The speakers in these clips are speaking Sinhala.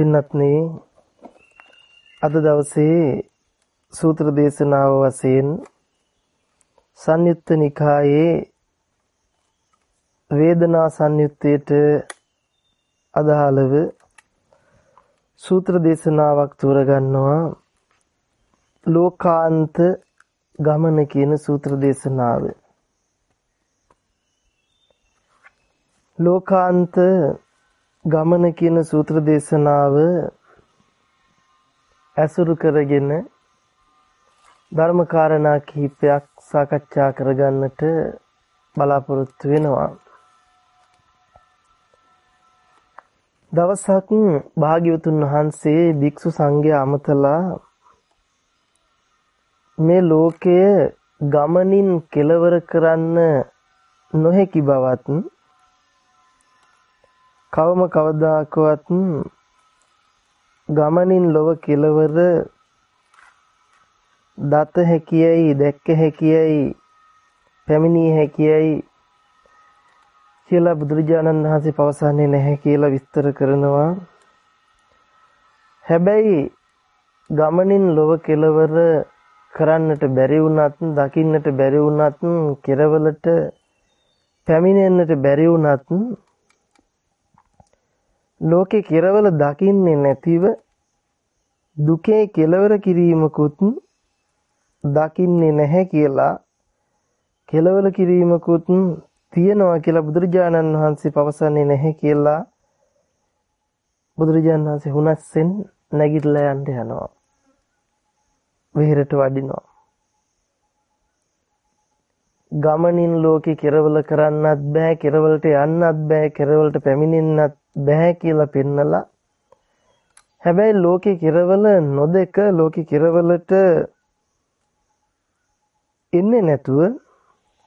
පින්වත්නි අද දවසේ සූත්‍ර දේශනාව වශයෙන් සංයුත්ත නිකායේ වේදනා සංයුත්තේට අදාළව සූත්‍ර දේශනාවක් තෝරගන්නවා ලෝකාන්ත ගමන කියන සූත්‍ර දේශනාව. ලෝකාන්ත ගමන කියන සූත්‍ර දේශනාව ඇසුරු කරගෙන ධර්මකාරණා කිහිපයක් සාකච්ඡා කරගන්නට බලාපොරොත්තු වෙනවා. දවසක් භාග්‍යවතුන් වහන්සේ භික්ෂු සංඝයා අමතලා මේ ලෝකය ගමනින් කෙලවර කරන්න නොහැකි බවත් කවම කවදාකවත් ගමනින් ලොව කෙලවර දත හැකියයි දැක්ක හැකියයි පැමිණිය හැකියයි කියලා බුදුරජාණන් වහන්සේ පවසන්නේ නැහැ කියලා විස්තර කරනවා. හැබැයි ගමනින් ලොව කෙලවර කරන්නට බැරි වුණත් දකින්නට බැරි වුණත් කෙරවලට පැමිණෙන්නට බැරි වුණත් ලෝකේ කෙරවල දකින්නේ නැතිව දුකේ කෙලවර කිරීමකුත් දකින්නේ නැහැ කියලා කෙලවර කිරීමකුත් තියනවා කියලා බුදුරජාණන් වහන්සේ පවසන්නේ නැහැ කියලා බුදුරජාණන් වහන්සේ හුනස්සෙන් නැගිටලා යන්න යනවා. විහෙරට වඩිනවා. ගමනින් ලෝකේ කෙරවල කරන්නත් බෑ කෙරවලට යන්නත් බෑ කෙරවලට පැමිණෙන්නත් බෑ කියලා පෙන්නලා හැබැයි ලෝකේ කෙරවල නොදක ලෝකේ කෙරවලට එන්නේ නැතුව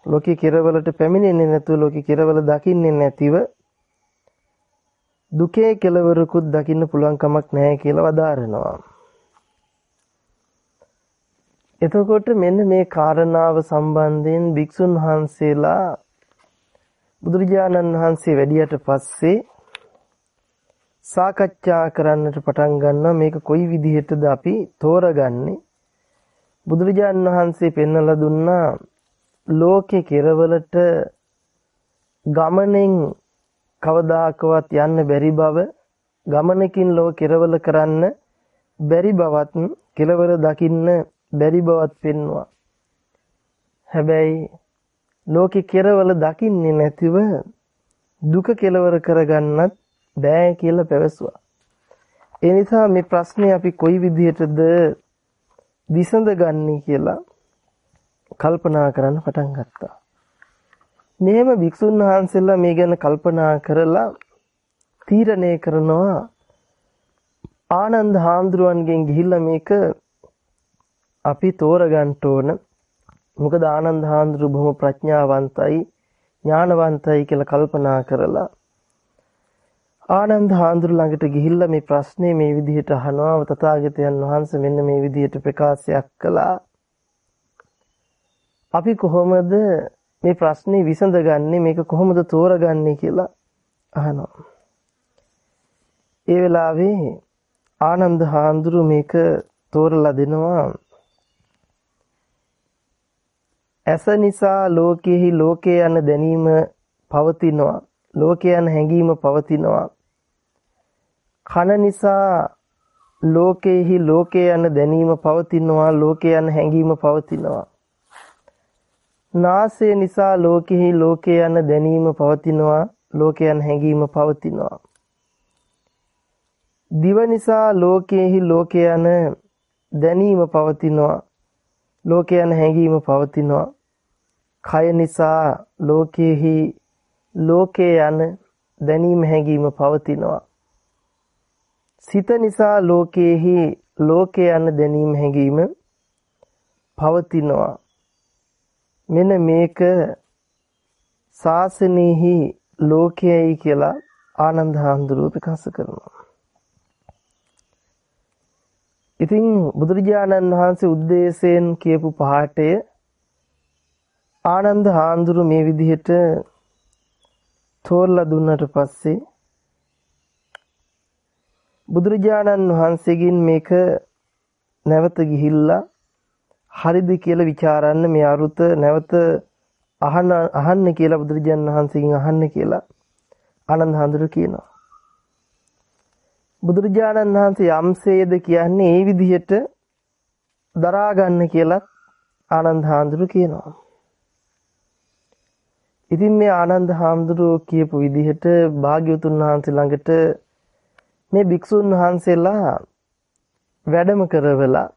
ලෝකේ කෙරවලට පැමිණෙන්නේ නැතුව ලෝකේ කෙරවල දකින්නේ නැතිව දුකේ කෙලවරකුත් දකින්න පුළුවන් කමක් නැහැ කියලා වදාරනවා. එතකොට මෙන්න මේ කාරණාව සම්බන්ධයෙන් භික්ෂුන් වහන්සේලා බුදුරජාණන් වහන්සේ වැඩියට පස්සේ සාකච්ඡා කරන්නට පටන් ගන්නවා. මේක කොයි විදිහටද අපි තෝරගන්නේ? බුදුරජාණන් වහන්සේ පෙන්වලා දුන්නා ලෝකේ කෙරවලට ගමනෙන් කවදාකවත් යන්න බැරි බව ගමනකින් ලෝ කෙරවල කරන්න බැරි බවත් කෙලවර දකින්න බැරි බවත් පෙන්වුවා හැබැයි ලෝකේ කෙරවල දකින්නේ නැතිව දුක කෙලවර කරගන්නත් බෑ කියලා පැවසුවා. ඒ නිසා මේ ප්‍රශ්නේ අපි කොයි විදිහටද විසඳගන්නේ කියලා කල්පනා කරන්න පටන් ගත්තා. මෙහෙම භික්ෂුන් වහන්සේලා මේ ගැන කල්පනා කරලා තීරණය කරනවා ආනන්ද හාමුදුරුවන්ගෙන් ගිහිල්ලා මේක අපි තෝරගන්න ඕන. මොකද ආනන්ද හාමුදුරුවෝ බොහොම ප්‍රඥාවන්තයි ඥානවන්තයි කියලා කල්පනා කරලා ආනන්ද හාමුදුරු ළඟට ගිහිල්ලා මේ ප්‍රශ්නේ මේ විදිහට අහනවා තථාගතයන් වහන්සේ මෙන්න මේ විදිහට ප්‍රකාශයක් කළා. අපි කොහොමද මේ ප්‍රශ්නේ විසඳගන්නේ මේක කොහොමද තෝරගන්නේ කියලා අහනවා. ඒ වෙලාවේ ආනන්ද හාමුදුරු මේක තෝරලා දෙනවා. ඇස නිසා ලෝකෙහි ලෝකේ යන දැනීම පවතිනවා ලෝකයන් හැඟීම පවතිනවා. කන නිසා ලෝකේහි ලෝකේ යන දැනීම පවතිනවා ලෝකේ යන හැඟීම පවතිනවා. නාසය නිසා ලෝකෙහි ලෝකේ යන දැනීම පවතිනවා ලෝකයන් හැඟීම පවතිනවා. දිව නිසා ලෝකෙහි ලෝකේ යන දැනීම පවතිනවා ලෝකයන් හැඟීම පවතිනවා. කය නිසා ලෝකෙහි ලෝකේ යන දැනීම හැඟීම පවතිනවා. සිත නිසා ලෝකයේහි ලෝකය යන දැනීම හැඟීම පවතිනවා. මෙන්න මේක ශාසනයෙහි ලෝකයයි කියලා ආනන්ද හාමුදුරුවෝ ප්‍රකාශ කරනවා. ඉතින් බුදුරජාණන් වහන්සේ උද්දේශයෙන් කියපු පාඩය ආනන්ද හාමුදුරුවෝ මේ විදිහට තෝරලා දුන්නට පස්සේ බුදුරජාණන් වහන්සේගෙන් මේක නැවත ගිහිල්ලා හරිද කියලා ਵਿਚාරන්න මේ අරුත නැවත අහන්න අහන්න කියලා බුදුරජාණන් වහන්සේගෙන් අහන්න කියලා ආනන්ද හඳුර කියනවා. බුදුරජාණන් වහන්සේ යම්සේද කියන්නේ ඒ විදිහට දරා ගන්න කියලා ආනන්ද හඳුර කියනවා. ඉතින් මේ ආනන්ද හාමුදුරුවෝ කියපු විදිහට භාග්‍යවතුන් වහන්සේ ළඟට මේ භික්ෂුන් වහන්සේලා වැඩම කරවලා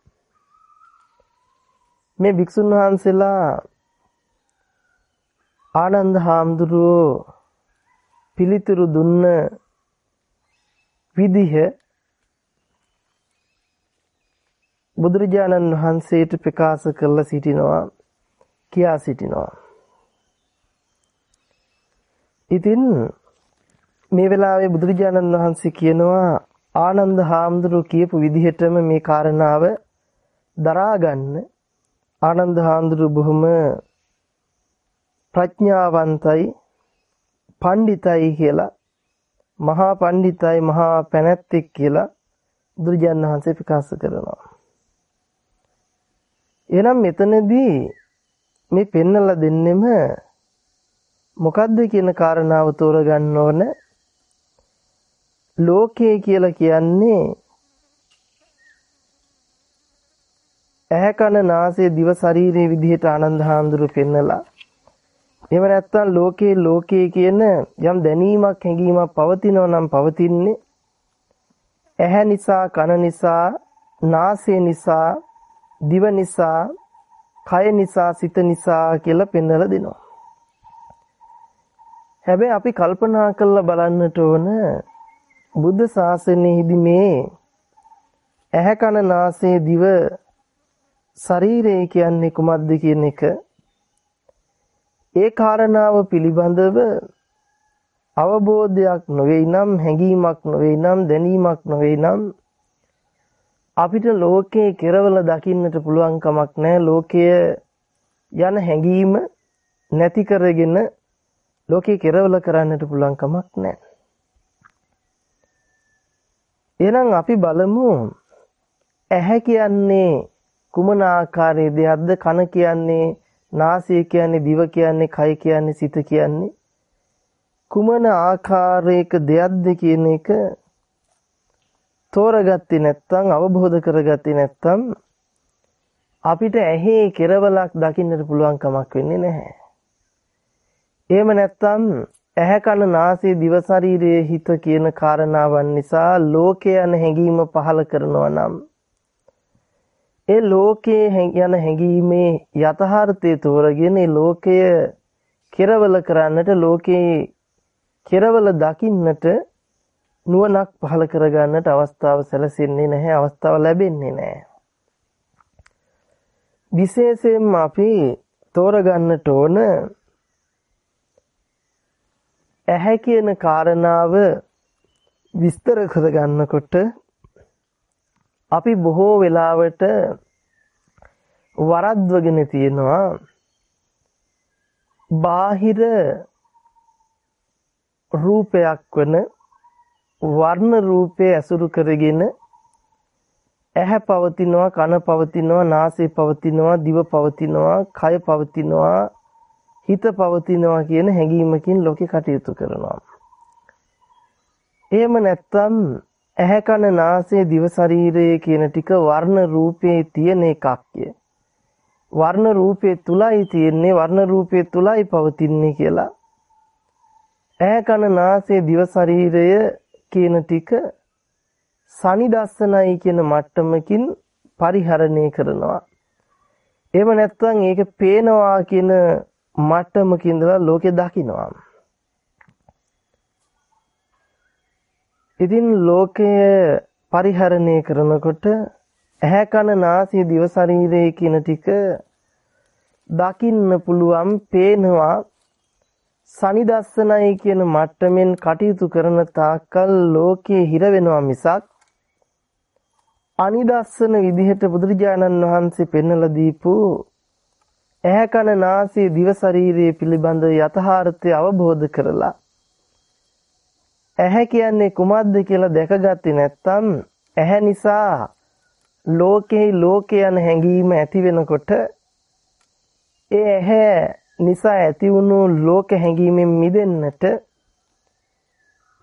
මේ භික්ෂුන් වහන්සේලා ආනන්ද හාමුදුරුවෝ පිළිතුරු දුන්න විදිහ බුදුරජාණන් වහන්සේට ප්‍රකාශ කරලා සිටිනවා කියා සිටිනවා. ඉතින් මේ වෙලාවේ බුදුරජාණන් වහන්සේ කියනවා ආනන්ද හාමුදුරුව කියපු විදිහටම මේ කාරණාව දරා ගන්න. ආනන්ද හාමුදුරුව බොහොම ප්‍රඥාවන්තයි පණ්ඩිතයි කියලා මහා පණ්ඩිතයි මහා පැනැත්තෙක් කියලා බුදුරජාණන් වහන්සේ ප්‍රකාශ කරනවා. එහෙනම් මෙතනදී මේ පෙන්නලා දෙන්නෙම මොකද්ද කියන කාරණාව තෝරගන්න ඕන ලෝකය කියලා කියන්නේ ඇහැ කන නාසය දිව ශරීරයේ විදිහට ආනන්ද හාමුදුරු පෙන්නලා එහෙම නැත්නම් ලෝකේ ලෝකේ කියන යම් දැනීමක් හැඟීමක් පවතිනවා නම් පවතින්නේ ඇහැ නිසා කන නිසා නාසය නිසා දිව නිසා කය නිසා සිත නිසා කියලා පෙන්වලා දෙනවා. හැබැයි අපි කල්පනා කරලා බලන්නට ඕන බුද්ධ ශාසනයේදී මේ ඇහැ කන නාසය දිව ශරීරය කියන්නේ කුමක්ද කියන එක ඒ කාරණාව පිළිබඳව අවබෝධයක් නොවේ නම් හැඟීමක් නොවේ නම් දැනීමක් නොවේ නම් අපිට ලෝකේ කෙරවල දකින්නට පුළුවන් කමක් නැහැ ලෝකය යන හැඟීම නැති කරගෙන ලෝකේ කෙරවල කරන්නට පුළුවන් කමක් නැහැ. එහෙනම් අපි බලමු ඇහැ කියන්නේ කුමන ආකාරයේ දෙයක්ද කන කියන්නේ නාසය කියන්නේ දිව කියන්නේ කය කියන්නේ සිත කියන්නේ කුමන ආකාරයක දෙයක්ද කියන එක තෝරගත්තේ නැත්නම් අවබෝධ කරගත්තේ නැත්නම් අපිට ඇහි කෙරවලක් දකින්නට පුළුවන් කමක් වෙන්නේ නැහැ. එහෙම නැත්නම් ඇහැ කන නාසය දිව ශරීරයේ හිත කියන කාරණාවන් නිසා ලෝකය යන හැඟීම පහල කරනවා නම් ඒ ලෝකයේ යන හැඟීමේ යථාර්ථය තෝරගෙන ඒ ලෝකය කෙරවල කරන්නට ලෝකේ කෙරවල දකින්නට නුවණක් පහල කරගන්නට අවස්ථාව සැලසෙන්නේ නැහැ අවස්ථාව ලැබෙන්නේ නැහැ. විශේෂයෙන්ම අපි තෝරගන්නට ඕන ඇහැ කියන කාරණාව විස්තර කරගන්නකොට අපි බොහෝ වෙලාවට වරද්වගෙන තියෙනවා බාහිර රූපයක් වන වර්ණ රූපය ඇසුරු කරගෙන ඇහැ පවතිනවා කන පවතිනවා නාසය පවතිනවා දිව පවතිනවා කය පවතිනවා හිත පවතිනවා කියන හැඟීමකින් ලෝකේ කටයුතු කරනවා. එහෙම නැත්නම් ඇහැ කන නාසය දිව ශරීරය කියන ටික වර්ණ රූපේ තියෙන එකක්ය. වර්ණ රූපේ තුලයි තියෙන්නේ වර්ණ රූපේ තුලයි පවතින්නේ කියලා. ඇහැ කන නාසය දිව ශරීරය කියන ටික සනිදස්සනයි කියන මට්ටමකින් පරිහරණය කරනවා. එහෙම නැත්නම් ඒක පේනවා කියන මට්ටමක ඉඳලා ලෝකෙ දකින්නවා. ඉතින් ලෝකය පරිහරණය කරනකොට ඇහැ කන නාසය දිව ශරීරය කියන ටික දකින්න පුළුවන් පේනවා. සනිදස්සනයි කියන මට්ටමින් කටයුතු කරන තාක්කල් ලෝකයේ හිර වෙනවා මිසක් අනිදස්සන විදිහට බුදුරජාණන් වහන්සේ පෙන්වලා දීපු ඇහැ කන නාසය දිව ශරීරය පිළිබඳ යථාර්ථය අවබෝධ කරලා ඇහැ කියන්නේ කුමක්ද කියලා දැකගත්තේ නැත්නම් ඇහැ නිසා ලෝකෙහි ලෝකේ යන හැඟීම ඇති වෙනකොට ඒ ඇහැ නිසා ඇති වුණු ලෝක හැඟීමෙන් මිදෙන්නට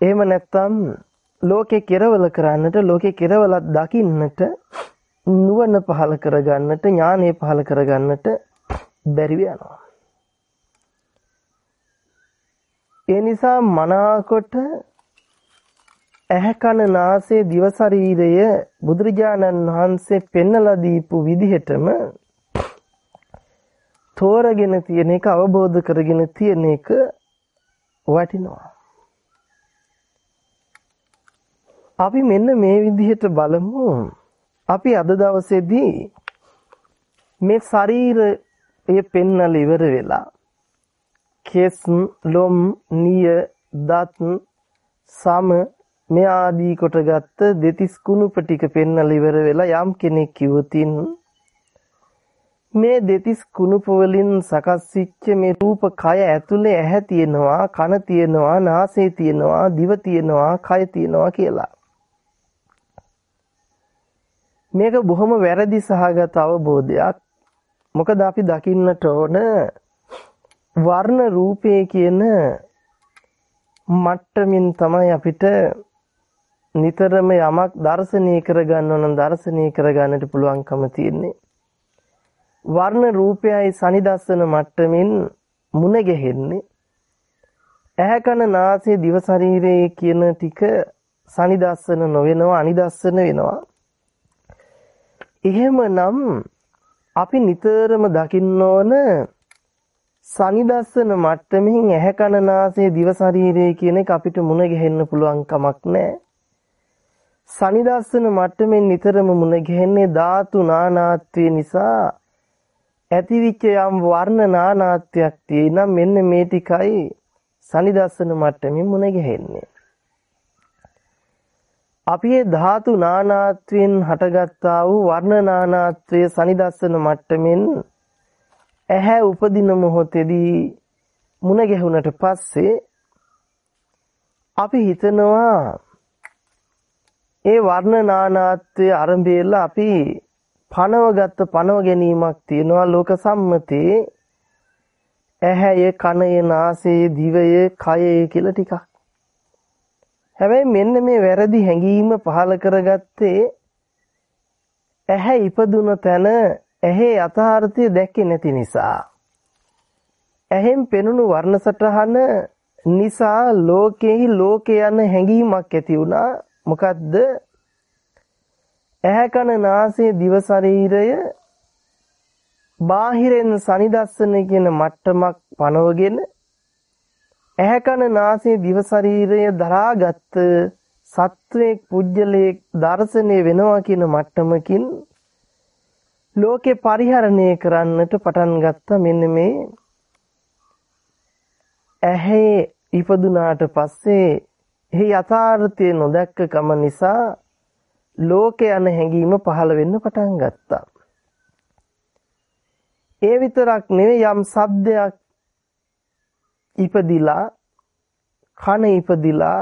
එහෙම නැත්නම් ලෝකේ කෙරවල කරන්නට ලෝකේ කෙරවලක් දකින්නට නුවණ පහල කරගන්නට ඥානෙ පහල කරගන්නට බැරි වෙනවා. ඒ නිසා මනාකොට ඇහැ කන නාසය දිව ශරීරය බුදුරජාණන් වහන්සේ පෙන්වලා දීපු විදිහටම තෝරගෙන තියෙන එක අවබෝධ කරගෙන තියෙන එක වටිනවා. අපි මෙන්න මේ විදිහට බලමු. අපි අද දවසේදී මේ ශරීරය පෙන්නල ඉවර වෙලා කෙස් ලොම් නිය දත් සම මේ ආදී කොටගත්ත දෙතිස් කුණුප ටික පෙන්නලා ඉවර වෙලා යම් කෙනෙක් කිව්වොතින් මේ දෙතිස් කුණුප වලින් සකස් වෙච්ච මේ රූප කය ඇතුලේ ඇහැ තියෙනවා කන තියෙනවා නාසය තියෙනවා දිව තියෙනවා කය තියෙනවා කියලා. මේක බොහොම වැරදි සහගත අවබෝධයක්. මොකද අපි දකින්නට ඕන වර්ණ රූපේ කියන මට්ටමින් තමයි අපිට නිතරම යමක් දර්ශනීය කරගන්න ඕන දර්ශනීය කරගන්නට පුළුවන්කම තියෙන්නේ. වර්ණ රූපයයි සනිදස්සන මට්ටමින් මුණ ගැහෙන්නේ. ඇහැ කන නාසය දිව ශරීරයේ කියන ටික සනිදස්සන නොවෙනවා අනිදස්සන වෙනවා. එහෙමනම් අපි නිතරම දකින්න ඕන සනිදස්සන මට්ටමින් ඇහැ කන නාසය දිව ශරීරය කියන එක අපිට මුණ ගැහෙන්න පුළුවන් කමක් නැහැ. සනිදස්සන මට්ටමින් නිතරම මුණ ගැහෙන්නේ ධාතු නානාත්වය නිසා ඇතිවිච්ච යම් වර්ණ නානාත්වයක් තියෙනම් මෙන්න මේ ටිකයි සනිදස්සන මට්ටමින් මුණ ගැහෙන්නේ. අපි මේ ධාතු නානාත්වයෙන් හටගත්තා වූ වර්ණ නානාත්වය සනිදස්සන මට්ටමින් ඇහැ උපදින මොහොතේදී මුණ ගැහුණට පස්සේ අපි හිතනවා ඒ වර්ණ නානාත්වය ආරම්භයලා අපි පනවගත්ත පනව ගැනීමක් තියෙනවා ලෝක සම්මතේ ඇහැය කනය නාසය දිවය කයය කියලා ටිකක්. හැබැයි මෙන්න මේ වැරදි හැඟීම පහල කරගත්තේ ඇහැ ඉපදුන තැන ඇහි යථාර්ථය දැක්කේ නැති නිසා. ඇහෙන් පෙනුණු වර්ණ සටහන නිසා ලෝකෙහි ලෝක යන හැඟීමක් ඇති වුණා. මොකද්ද? ඇහැ කන නාසය දිව ශරීරය බාහිරෙන් සනිදස්සන කියන මට්ටමක් පනවගෙන ඇහැ කන නාසය දිව ශරීරය දරාගත් සත්වයේ පුජ්‍යලයේ දර්ශනය වෙනවා කියන මට්ටමකින් ලෝකේ පරිහරණය කරන්නට පටන් ගත්තා මෙන්න මේ ඇහි ඉපදුනාට පස්සේ එහි යථාර්ථය නොදැක්කකම නිසා ලෝකේ යන හැඟීම පහළ වෙන්න පටන් ගත්තා. ඒ විතරක් නෙවෙයි යම් shabdයක් ඉපදිලා කන ඉපදිලා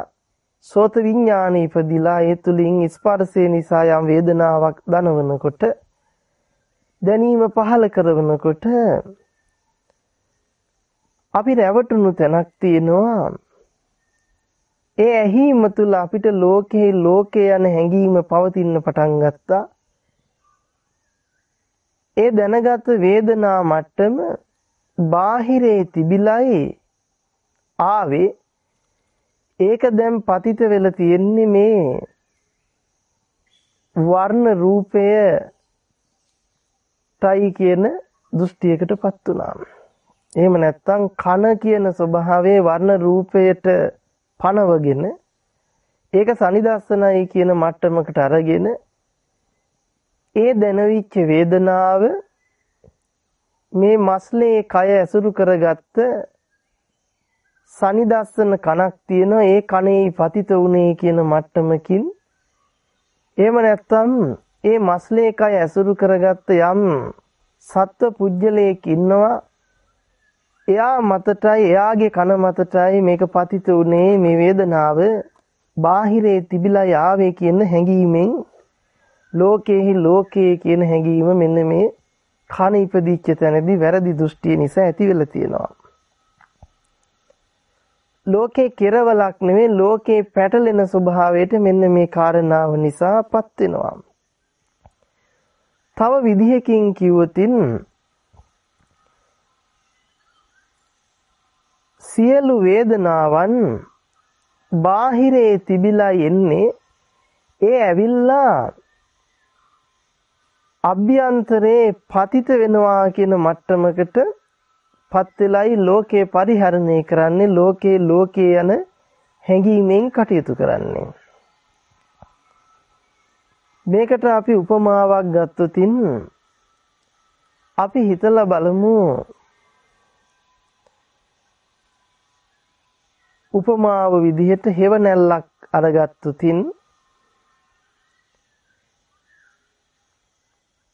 සෝත විඥාන ඉපදිලා ඒ තුලින් ස්පර්ශය නිසා යම් වේදනාවක් දනවනකොට දැනීම පහළ කරනකොට අපි රැවටුණු තැනක් තියෙනවා ඒ ඇහිම තුල අපිට ලෝකේ ලෝකේ යන හැඟීම පවතින්න පටන් ගත්තා. ඒ දැනගත් වේදනා මට්ටම බාහිරේ තිබිලයි ආවේ ඒක දැන් පතිත වෙලා තියෙන්නේ මේ වර්ණ රූපය තයි කියන දෘෂ්ටියකටපත් වුණා. එහෙම නැත්නම් කන කියන ස්වභාවයේ වර්ණ රූපයට පනවගෙන ඒක සනිදස්සනයි කියන මට්ටමකට අරගෙන ඒ දැනවිච්ච වේදනාව මේ මස්ලේ කය ඇසුරු කරගත්ත සනිදස්සන කණක් තියෙනවා ඒ කණේ පතිත උනේ කියන මට්ටමකින් එහෙම නැත්නම් ඒ මස්ලේ කය ඇසුරු කරගත්ත යම් සත්ව පුජ්‍යලයක් ඉන්නවා එයා මතටයි එයාගේ කන මතටයි මේක පතිත උනේ මේ වේදනාව බාහිරේ තිබිලා යාවේ කියන හැඟීමෙන් ලෝකේහි ලෝකයේ කියන හැඟීම මෙන්න මේ කන ඉපදිච්ච තැනදී වැරදි දෘෂ්ටිය නිසා ඇති වෙලා තියෙනවා. ලෝකේ කෙරවලක් නෙවෙයි ලෝකේ පැටලෙන ස්වභාවයට මෙන්න මේ කාරණාව නිසාපත් වෙනවා. තව විදිහකින් කිව්වොතින් සියලු වේදනාවන් බාහිරේ තිබිලා එන්නේ ඒ ඇවිල්ලා අභ්‍යන්තරේ පතිත වෙනවා කියන මට්ටමකට පත් වෙලයි ලෝකේ පරිහරණය කරන්නේ ලෝකේ ලෝකේ යන හැඟීමෙන් කටයුතු කරන්නේ. මේකට අපි උපමාවක් ගත්තොතින් අපි හිතලා බලමු උපමාව විදිහට හෙවණැල්ලක් අරගත්තුතින්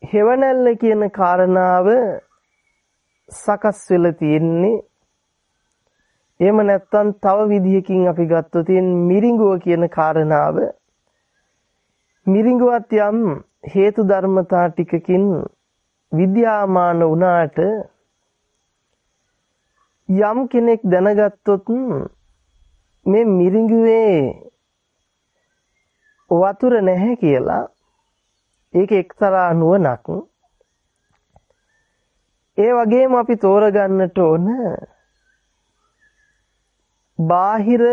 හෙවණැල්ල කියන කාරණාව සකස් වෙලා තියෙන්නේ. එහෙම නැත්නම් තව විදිහකින් අපි ගත්තොත් මිරිඟුව කියන කාරණාව. මිරිඟුවත් යම් හේතු ධර්මතා ටිකකින් විද්‍යාමාන වුණාට යම් කෙනෙක් දැනගත්තොත් මේ මිරිඟුවේ වතුර නැහැ කියලා ඒක එක්තරා නුවණක්. ඒ වගේම අපි තෝරගන්නට ඕන බාහිර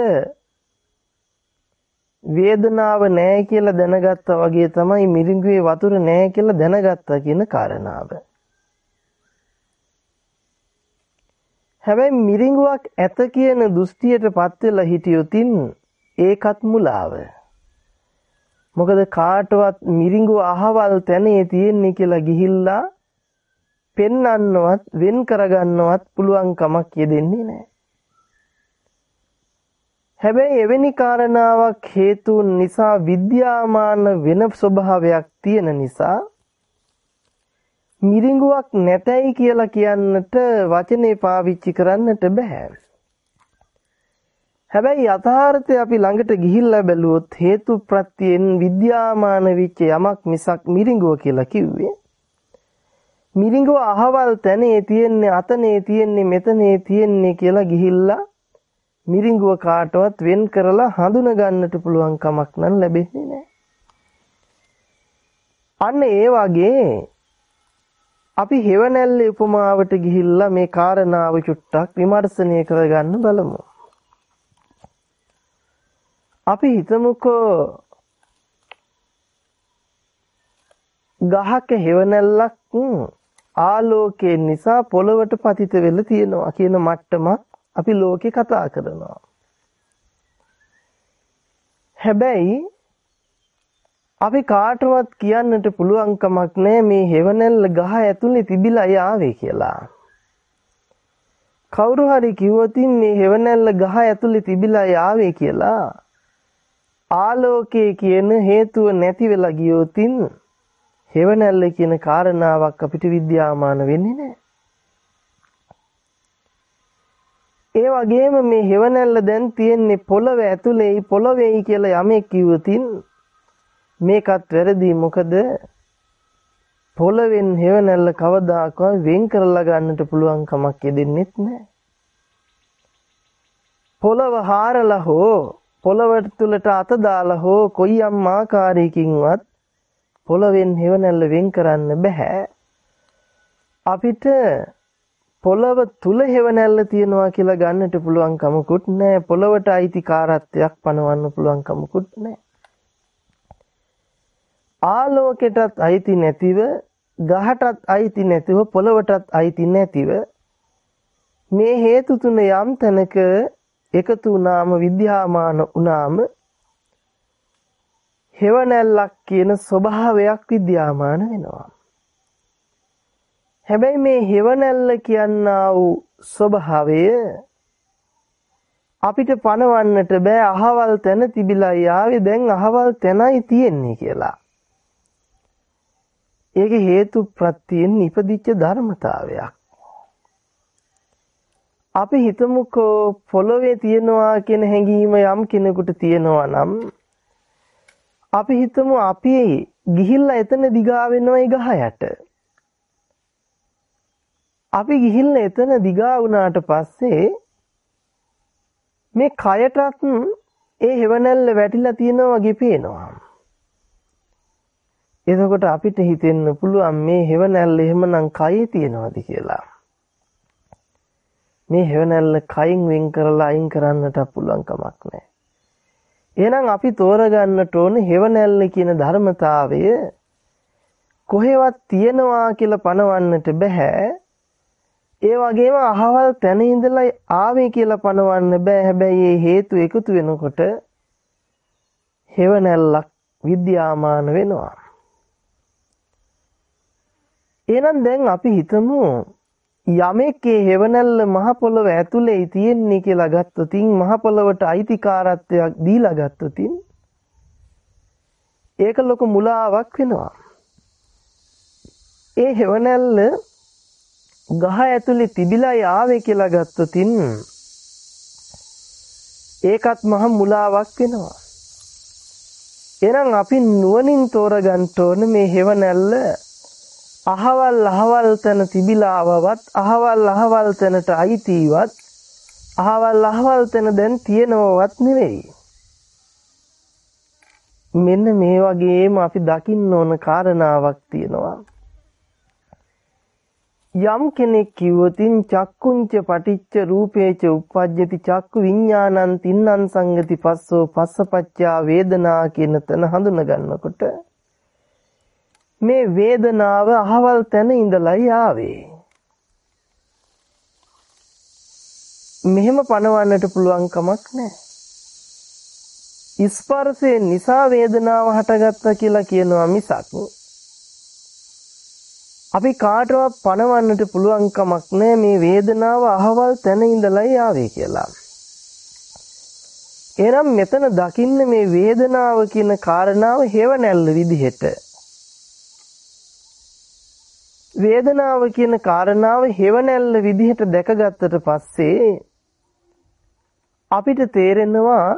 වේදනාව නැහැ කියලා දැනගත්තා වගේ තමයි මිරිඟුවේ වතුර නැහැ කියලා දැනගත්තා කියන කාරණාව. හැබැයි මිරිඟුවක් ඇත කියන දෘෂ්ටියටපත් වෙලා හිටියොතින් ඒකත් මුලාව. මොකද කාටවත් මිරිඟුව අහවල් තැනේ තියෙන්නේ කියලා ගිහිල්ලා පෙන්වන්නවත් වෙන් කරගන්නවත් පුළුවන් කමක් යෙදෙන්නේ නැහැ. හැබැයි එවැනි කාරණාවක් හේතුන් නිසා විද්‍යාමාන වෙන ස්වභාවයක් තියෙන නිසා මිරිඟුවක් නැතයි කියලා කියන්නට වචනේ පාවිච්චි කරන්නට බෑ. හැබැයි යථාර්ථය අපි ළඟට ගිහිල්ලා බැලුවොත් හේතු ප්‍රත්‍යයෙන් විද්‍යාමාන වෙච්ච යමක් මිසක් මිරිඟුව කියලා කිව්වේ. මිරිඟුව අහවල් තැනේ තියෙන්නේ අතනේ තියෙන්නේ මෙතනේ තියෙන්නේ කියලා ගිහිල්ලා මිරිඟුව කාටවත් වෙන් කරලා හඳුන ගන්නට පුළුවන් කමක් නම් ලැබෙන්නේ නැහැ. අන්න ඒ වගේ අපි හෙවණැල්ලේ උපමාවට ගිහිල්ලා මේ කාරණාව චුට්ටක් විමර්ශනය කරගන්න බලමු. අපි හිතමුකෝ ගහක හෙවණැල්ලක් ආලෝකයෙන් නිසා පොළවට පතිත වෙලා තියෙනවා කියන මට්ටමක් අපි ලෝකේ කතා කරනවා. හැබැයි අපි කාටවත් කියන්නට පුළුවන් කමක් නැහැ මේ හෙවණැල්ල ගහ ඇතුලේ තිබිලා ආවේ කියලා. කවුරු හරි කිව්වොත් මේ හෙවණැල්ල ගහ ඇතුලේ තිබිලා ආවේ කියලා ආලෝකයේ කියන හේතුව නැති වෙලා ගියොතින් හෙවණැල්ල කියන කාරණාවක් අපිට විද්‍යාමාන වෙන්නේ නැහැ. ඒ වගේම මේ හෙවණැල්ල දැන් තියෙන්නේ පොළව ඇතුලේයි පොළවේයි කියලා යමෙක් කිව්වොතින් මේකත් වැරදි මොකද පොළවෙන් හේවණල්ල කවදාකවත් වෙන් කරලා ගන්නට පුළුවන් කමක් යෙදෙන්නෙත් නැහැ. පොළව හාරලා හෝ පොළව තුලට අත දාලා හෝ කොයියම් ආකාරයකින්වත් පොළවෙන් හේවණල්ල වෙන් කරන්න බෑ. අපිට පොළව තුල හේවණල්ල තියනවා කියලා ගන්නට පුළුවන් කමකුත් නැහැ. පොළවට අයිතිකාරත්වයක් පනවන්න පුළුවන් කමකුත් නැහැ. ආලෝකයටත් අයිති නැතිව ගහටත් අයිති නැතිව පොළවටත් අයිති නැතිව මේ හේතු තුන යම් තැනක එකතු වුණාම විද්‍යාමාන වුණාම හෙවණැල්ලක් කියන ස්වභාවයක් විද්‍යාමාන වෙනවා. හැබැයි මේ හෙවණැල්ල කියනා වූ ස්වභාවය අපිට පණවන්නට බෑ අහවල් තැන තිබිලා යාවේ දැන් අහවල් තැනයි තියෙන්නේ කියලා. ඒක හේතු ප්‍රත්‍යයෙන් ඉපදිච්ච ධර්මතාවයක්. අපි හිතමුකෝ පොළොවේ තියනවා කියන හැඟීම යම් කෙනෙකුට තියෙනවා නම් අපි හිතමු අපි ගිහිල්ලා එතන දිගා වෙනවා ගහ යට. අපි ගිහිල්ලා එතන දිගා වුණාට පස්සේ මේ කයටත් ඒ හෙවණැල්ල වැටිලා තියෙනවා වගේ පේනවා. එතකොට අපිට හිතෙන්න පුළුවන් මේ හෙවණැල්ල එහෙමනම් කයේ තියෙනවද කියලා. මේ හෙවණැල්ල කයින් වෙන් කරලා අයින් කරන්නට පුළුවන් කමක් නැහැ. එහෙනම් අපි තෝරගන්නට ඕන හෙවණැල්ල කියන ධර්මතාවය කොහෙවත් තියනවා කියලා පනවන්නට බෑ. ඒ වගේම අහවල් තැන ඉඳලා ආවේ කියලා පනවන්න බෑ. හැබැයි මේ හේතු එකතු වෙනකොට හෙවණැල්ලක් විද්‍යාමාන වෙනවා. එහෙනම් දැන් අපි හිතමු යමෙක් ඒ හෙවණැල්ල මහ පොළව ඇතුලේ තියෙන්නේ කියලා ගත්තොතින් මහ පොළවට අයිතිකාරත්වයක් දීලා ගත්තොතින් ඒක ලොකු මුලාවක් වෙනවා. ඒ හෙවණැල්ල ගහ ඇතුලේ තිබිලා ආවේ කියලා ගත්තොතින් ඒකත් මහ මුලාවක් වෙනවා. එහෙනම් අපි නුවණින් තෝරගන්න ඕන මේ හෙවණැල්ල අහවල් අහවල් තැන තිබිලා ආවවත් අහවල් අහවල් තැනට අයිතිවත් අහවල් අහවල් තැන දැන් තියෙනවවත් නෙවෙයි. මෙන්න මේ වගේම අපි දකින්න ඕන කාරණාවක් තියෙනවා. යම් කෙනෙක් කිව්වොතින් චක්කුංච පටිච්ච රූපේච උප්පජ්ජති චක්කු විඥානං තින්නං සංගති පස්සෝ පස්සපච්චා වේදනා කියන තැන හඳුන ගන්නකොට මේ වේදනාව අහවල් තැන ඉඳලයි ආවේ මෙහෙම පණවන්නට පුළුවන් කමක් නැහැ ස්පර්ශයෙන් නිසා වේදනාව හටගත්තා කියලා කියනවා මිසක් අපි කාටවත් පණවන්නට පුළුවන් කමක් නැහැ මේ වේදනාව අහවල් තැන ඉඳලයි ආවේ කියලා. එහෙනම් මෙතන දකින්න මේ වේදනාව කියන කාරණාව හේවණැල්ල විදිහට. වේදනාව කියන කාරණාව හේවණැල්ල විදිහට දැකගත්තට පස්සේ අපිට තේරෙනවා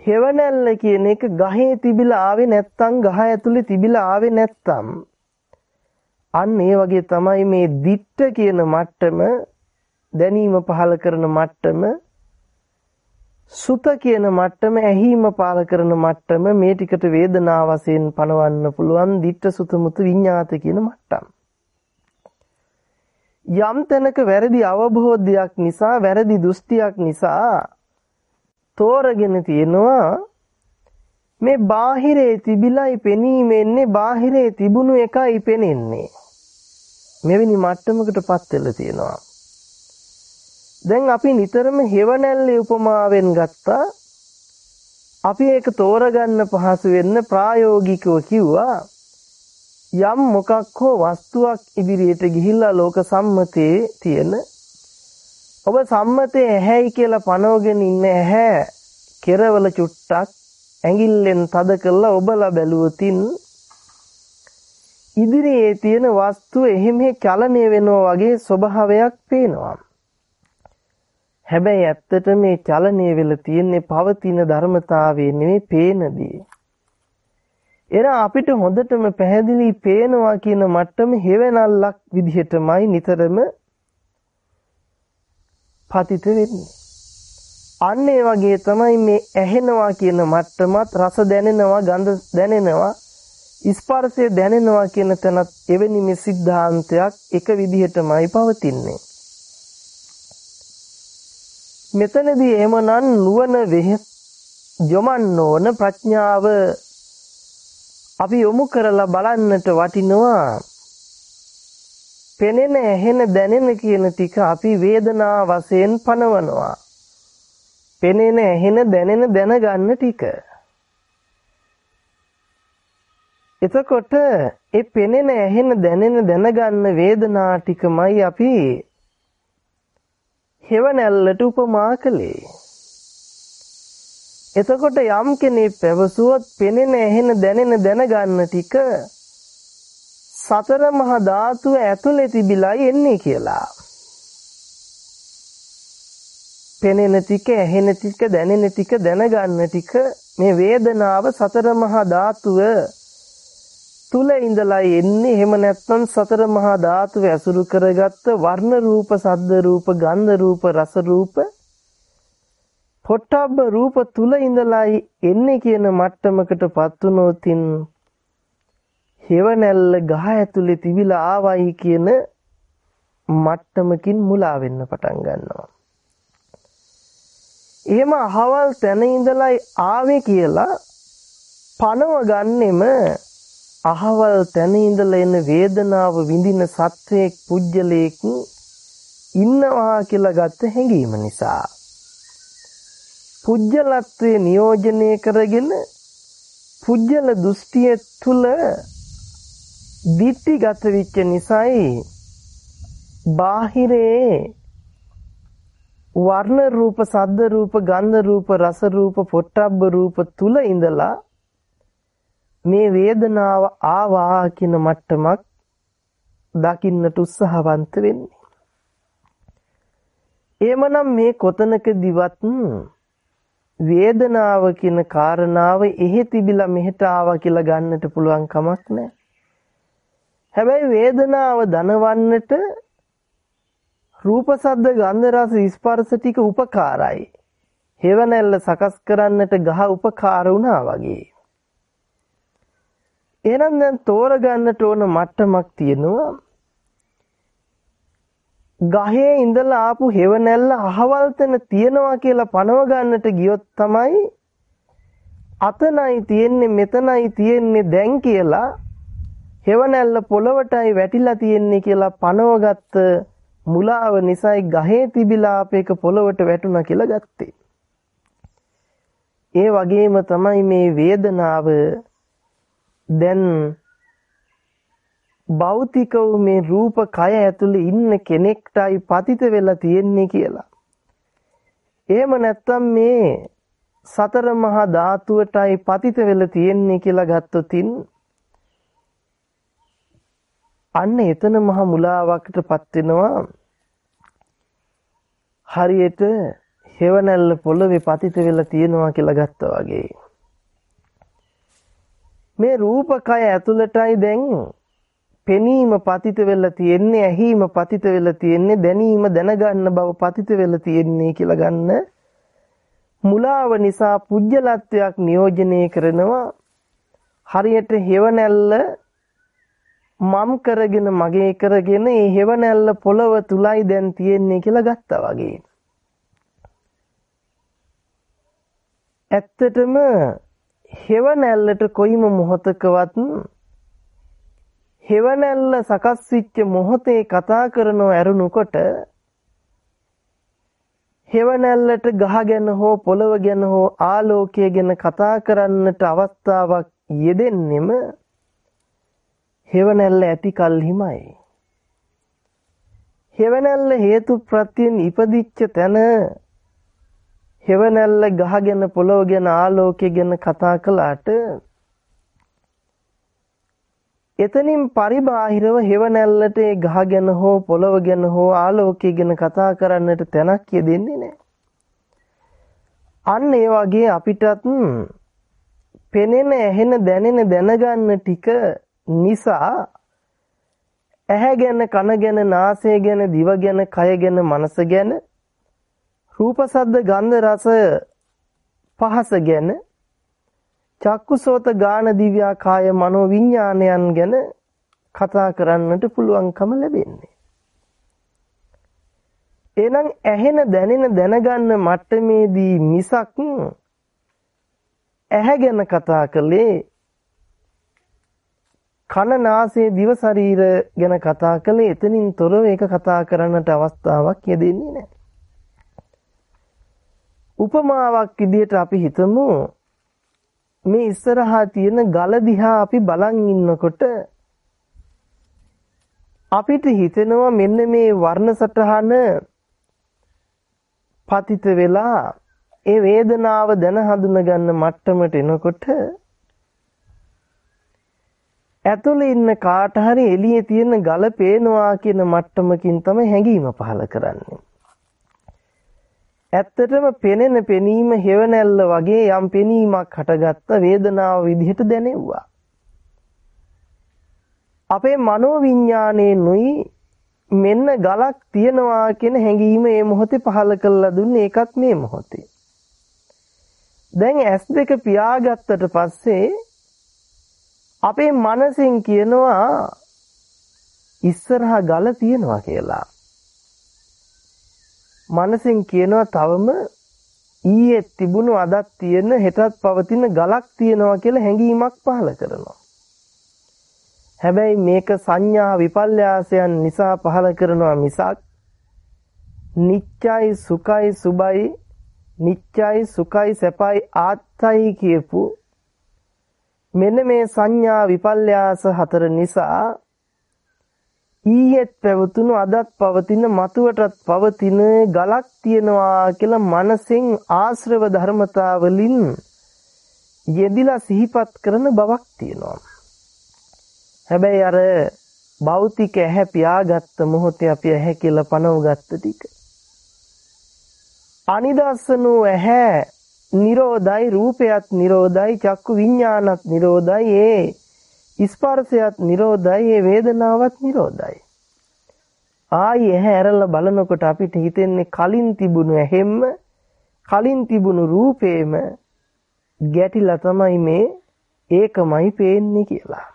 හේවණැල්ල කියන එක ගහේ තිබිලා ආවේ නැත්තම් ගහ ඇතුලේ තිබිලා ආවේ නැත්තම්. අන්න ඒ වගේ තමයි මේ දිට්ඨ කියන මට්ටම දැනීම පහල කරන මට්ටම සුත කියන මට්ටම ඇහිම පාල කරන මට්ටම මේ ටිකට වේදනා වශයෙන් පනවන්න පුළුවන් දිට්ඨ සුත මුතු විඤ්ඤාත කියන මට්ටම්. යම් තැනක වැරදි අවබෝධයක් නිසා වැරදි දෘෂ්ටියක් නිසා තෝරගෙන තියෙනවා මේ බාහිරේ තිබිලයි පෙනීමෙන්නේ බාහිරේ තිබුණු එකයි පෙනෙන්නේ මෙවැනි මට්ටමකටපත් වෙලා තියෙනවා. දැන් අපි නිතරම හෙවණැල්ලේ උපමාවෙන් ගත්තා. අපි ඒක තෝරගන්න පහසු වෙන්න ප්‍රායෝගිකව කිව්වා යම් මොකක් හෝ වස්තුවක් ඉදිරියට ගිහිල්ලා ලෝක සම්මතයේ තියෙන ඔබ සම්මතයේ ඇහැයි කියලා පනවගෙන ඉන්න ඇහැ කෙරවල චුට්ටක් ඇඟිල්ලෙන් තද කරලා ඔබලා බැලුවොතින් ඉදිරියේ තියෙන වස්තුව එහෙම චලනය වෙනවා වගේ ස්වභාවයක් පේනවා. හැබැයි ඇත්තට මේ චලනය වෙලා තියෙන්නේ පවතින ධර්මතාවයේ නෙමෙයි පේන දේ. එර අපිට හොඳටම පැහැදිලි පේනවා කියන මට්ටම හේවණල්ලක් විදිහටමයි නිතරම පතිත වෙන්නේ. අන්න ඒ වගේ තමයි මේ ඇහෙනවා කියන මට්ටමත් රස දැනෙනවා ගඳ දැනෙනවා ස්පර්ශය දැනෙනවා කියන තැනත් එවැනි මේ සිද්ධාන්තයක් එක විදිහටමයි පවතින්නේ. මෙතනදී එහෙමනම් නුවණ වෙහ යොමන්න ඕන ප්‍රඥාව අපි යොමු කරලා බලන්නට වටිනවා. පෙනෙන ඇහෙන දැනෙන කියන ටික අපි වේදනා වශයෙන් පනවනවා. පෙනෙන ඇහෙන දැනෙන දැනගන්න ටික. එතකොට ඒ පෙනෙන ඇහෙන දැනෙන දැනගන්න වේදනා ටිකමයි අපි හෙවණැල්ලට උපමා කළේ. එතකොට යම් කෙනෙක් පැවසුවොත් පෙනෙන ඇහෙන දැනෙන දැනගන්න ටික සතර මහා ධාතුව ඇතුලේ තිබිලායි එන්නේ කියලා. පෙනෙන ටික, ඇහෙන ටික, දැනෙන ටික, දැනගන්න ටික මේ වේදනාව සතර මහා ධාතුව තුල ඉඳලා එන්නේ එහෙම නැත්නම් සතර මහා ධාතුව ඇසුරු කරගත්ත වර්ණ රූප, සද්ද රූප, ගන්ධ රූප, රස රූප පොට්ටබ්බ රූප තුල ඉඳලා එන්නේ කියන මට්ටමකටපත් වුණොතින් හේවණැල්ල ගහ ඇතුලේ තිබිලා ආවයි කියන මට්ටමකින් මුලා වෙන්න පටන් ගන්නවා. එහෙම අහවල් තැන ඉඳලා ආවේ කියලා පනව ගන්නෙම අහවල් තැන ඉඳලා එන වේදනාව විඳින සත්වයක් පුජ්‍යලයක් ඉන්නවා කියලා ගත්ත හැඟීම නිසා. පුජ්‍යලත්වයේ නියෝජනය කරගෙන පුජ්‍යල දෘෂ්ටිය තුල දිට්ඨිගත වෙච්ච නිසායි බාහිරේ වර්ණ රූප සද්ද රූප ගන්ධ රූප රස රූප පොට්ටබ්බ රූප තුල ඉඳලා මේ වේදනාව ආවා කියන මට්ටමක් දකින්නට උත්සාහවන්ත වෙන්නේ. එමනම් මේ කොතනකදීවත් වේදනාව කියන කාරණාව එහෙ තිබිලා මෙහෙට ආවා කියලා ගන්නට පුළුවන් කමක් නැහැ. හැබැයි වේදනාව දනවන්නට රූප සද්ද ගන්ධ රස ස්පර්ශ ටික උපකාරයි. හේවණැල්ල සකස් කරන්නට ගහ උපකාර වුණා වගේ. එහෙනම් දැන් තෝරගන්නට ඕන මට්ටමක් තියෙනවා. ගහේ ඉඳලා ආපු හේවණැල්ල අහවල් තැන තියනවා කියලා පනව ගන්නට ගියොත් තමයි අතනයි තියෙන්නේ මෙතනයි තියෙන්නේ දැන් කියලා හෙවණැල්ල පොළවටයි වැටිලා තියෙන්නේ කියලා පනවගත්ත මුලාව නිසායි ගහේ තිබිලා අපේක පොළවට වැටුණා කියලා ගත්තේ. ඒ වගේම තමයි මේ වේදනාව දැන් භෞතිකව මේ රූප කය ඇතුලේ ඉන්න කෙනෙක්ටයි පතිත වෙලා තියෙන්නේ කියලා. එහෙම නැත්නම් මේ සතර මහා ධාතුවටයි පතිත වෙලා තියෙන්නේ කියලා ගත්තොතින් අන්න එතන මහ මුලාවකටපත් වෙනවා හරියට හෙවණැල්ල පොළවේ පතිත වෙලා තියෙනවා කියලා ගත්තා වගේ මේ රූපකය ඇතුළටයි දැන් පෙනීම පතිත වෙලා තියෙන්නේ ඇහිීම පතිත වෙලා තියෙන්නේ දැනීම දැනගන්න බව පතිත වෙලා තියෙන්නේ කියලා ගන්න මුලාව නිසා පුජ්‍යලත්වයක් නියෝජනය කරනවා හරියට හෙවණැල්ල මම් කරගෙන මගේ කරගෙන මේ හෙවණැල්ල පොළව තුලයි දැන් තියෙන්නේ කියලා ගත්තා වගේ. ඇත්තටම හෙවණැල්ලට කොයිම මොහතකවත් හෙවණැල්ල සකස් වෙච්ච මොහොතේ කතා කරනව ඇරුණුකොට හෙවණැල්ලට ගහ ගැන හෝ පොළව ගැන හෝ ආලෝකය ගැන කතා කරන්නට අවස්ථාවක් යෙදෙන්නෙම හෙවණැල්ල ඇති කල්හිමයි. හෙවණැල්ල හේතු ප්‍රත්‍යයෙන් ඉපදිච්ච තැන හෙවණැල්ල ගහගෙන පොළොව ගැන ආලෝකය ගැන කතා කළාට එතනින් පරිබාහිරව හෙවණැල්ලට ඒ ගහ ගැන හෝ පොළොව ගැන හෝ ආලෝකය ගැන කතා කරන්නට තැනක් දෙන්නේ නැහැ. අන්න ඒ වගේ අපිටත් පෙනෙන ඇහෙන දැනෙන දැනගන්න ටික නිසා ඇහැ ගැන කන ගැන නාසය ගැන දිව ගැන කය ගැන මනස ගැන රූප සද්ද ගන්ධ රස පහස ගැන චක්කුසෝත ගාන දිව්‍යා කාය මනෝ විඥානයන් ගැන කතා කරන්නට පුළුවන්කම ලැබෙන්නේ. එහෙනම් ඇහෙන දැනෙන දැනගන්න මට්ටමේදී මිසක් ඇහැ ගැන කතා කළේ කන නාසය දිව ශරීර ගැන කතා කළේ එතනින් තොරව ඒක කතා කරන්නට අවස්ථාවක් යෙදෙන්නේ නැහැ. උපමාවක් විදිහට අපි හිතමු මේ ඉස්සරහා තියෙන ගල දිහා අපි බලන් ඉන්නකොට අපිට හිතෙනවා මෙන්න මේ වර්ණ සටහන පතිත වෙලා ඒ වේදනාව දැන හඳුන ගන්න මට්ටමට එනකොට ඇතුළේ ඉන්න කාට හරි එළියේ තියෙන ගල පේනවා කියන මට්ටමකින් තමයි හැඟීම පහළ කරන්නේ. ඇත්තටම පෙනෙන පෙනීම හේවණැල්ල වගේ යම් පෙනීමක් හටගත්ත වේදනාව විදිහට දැනෙව්වා. අපේ මනෝවිඤ්ඤාණයෙන්ුයි මෙන්න ගලක් තියනවා කියන හැඟීම මේ මොහොතේ පහළ කළා දුන්නේ ඒකත් මේ මොහොතේ. දැන් S2 පියාගත්තට පස්සේ අපේ මනසෙන් කියනවා ඉස්සරහා ගල තියනවා කියලා. මනසෙන් කියනවා තවම ඊයේ තිබුණු අදත් තියෙන හෙටත් පවතින ගලක් තියෙනවා කියලා හැඟීමක් පහළ කරනවා. හැබැයි මේක සංඥා විපල්යාසයන් නිසා පහළ කරනවා මිසක් නිච්චයි සුඛයි සුබයි නිච්චයි සුඛයි සැපයි ආත්තයි කියපු මෙන්න මේ සංඥා විපල්යාස හතර නිසා ඊයේත් පැවතුණු අදත් පවතින මතුවටත් පවතින ගලක් තියනවා කියලා මනසෙන් ආශ්‍රව ධර්මතා වලින් යෙදිලා සිහිපත් කරන බවක් තියෙනවා. හැබැයි අර භෞතික ඇහැ පියාගත්ත මොහොතේ අපි ඇහැ කියලා පනවගත්ත ටික. අනිදස්සනෝ ඇහැ නිරෝධයි රූපයත් නිරෝධයි චක්කු විඥානත් නිරෝධයි ඒ ස්පර්ශයත් නිරෝධයි ඒ වේදනාවත් නිරෝධයි ආයි ඇහැ ඇරලා බලනකොට අපිට හිතෙන්නේ කලින් තිබුණු ඇහෙම්ම කලින් තිබුණු රූපේම ගැටිලා තමයි මේ ඒකමයි පේන්නේ කියලා.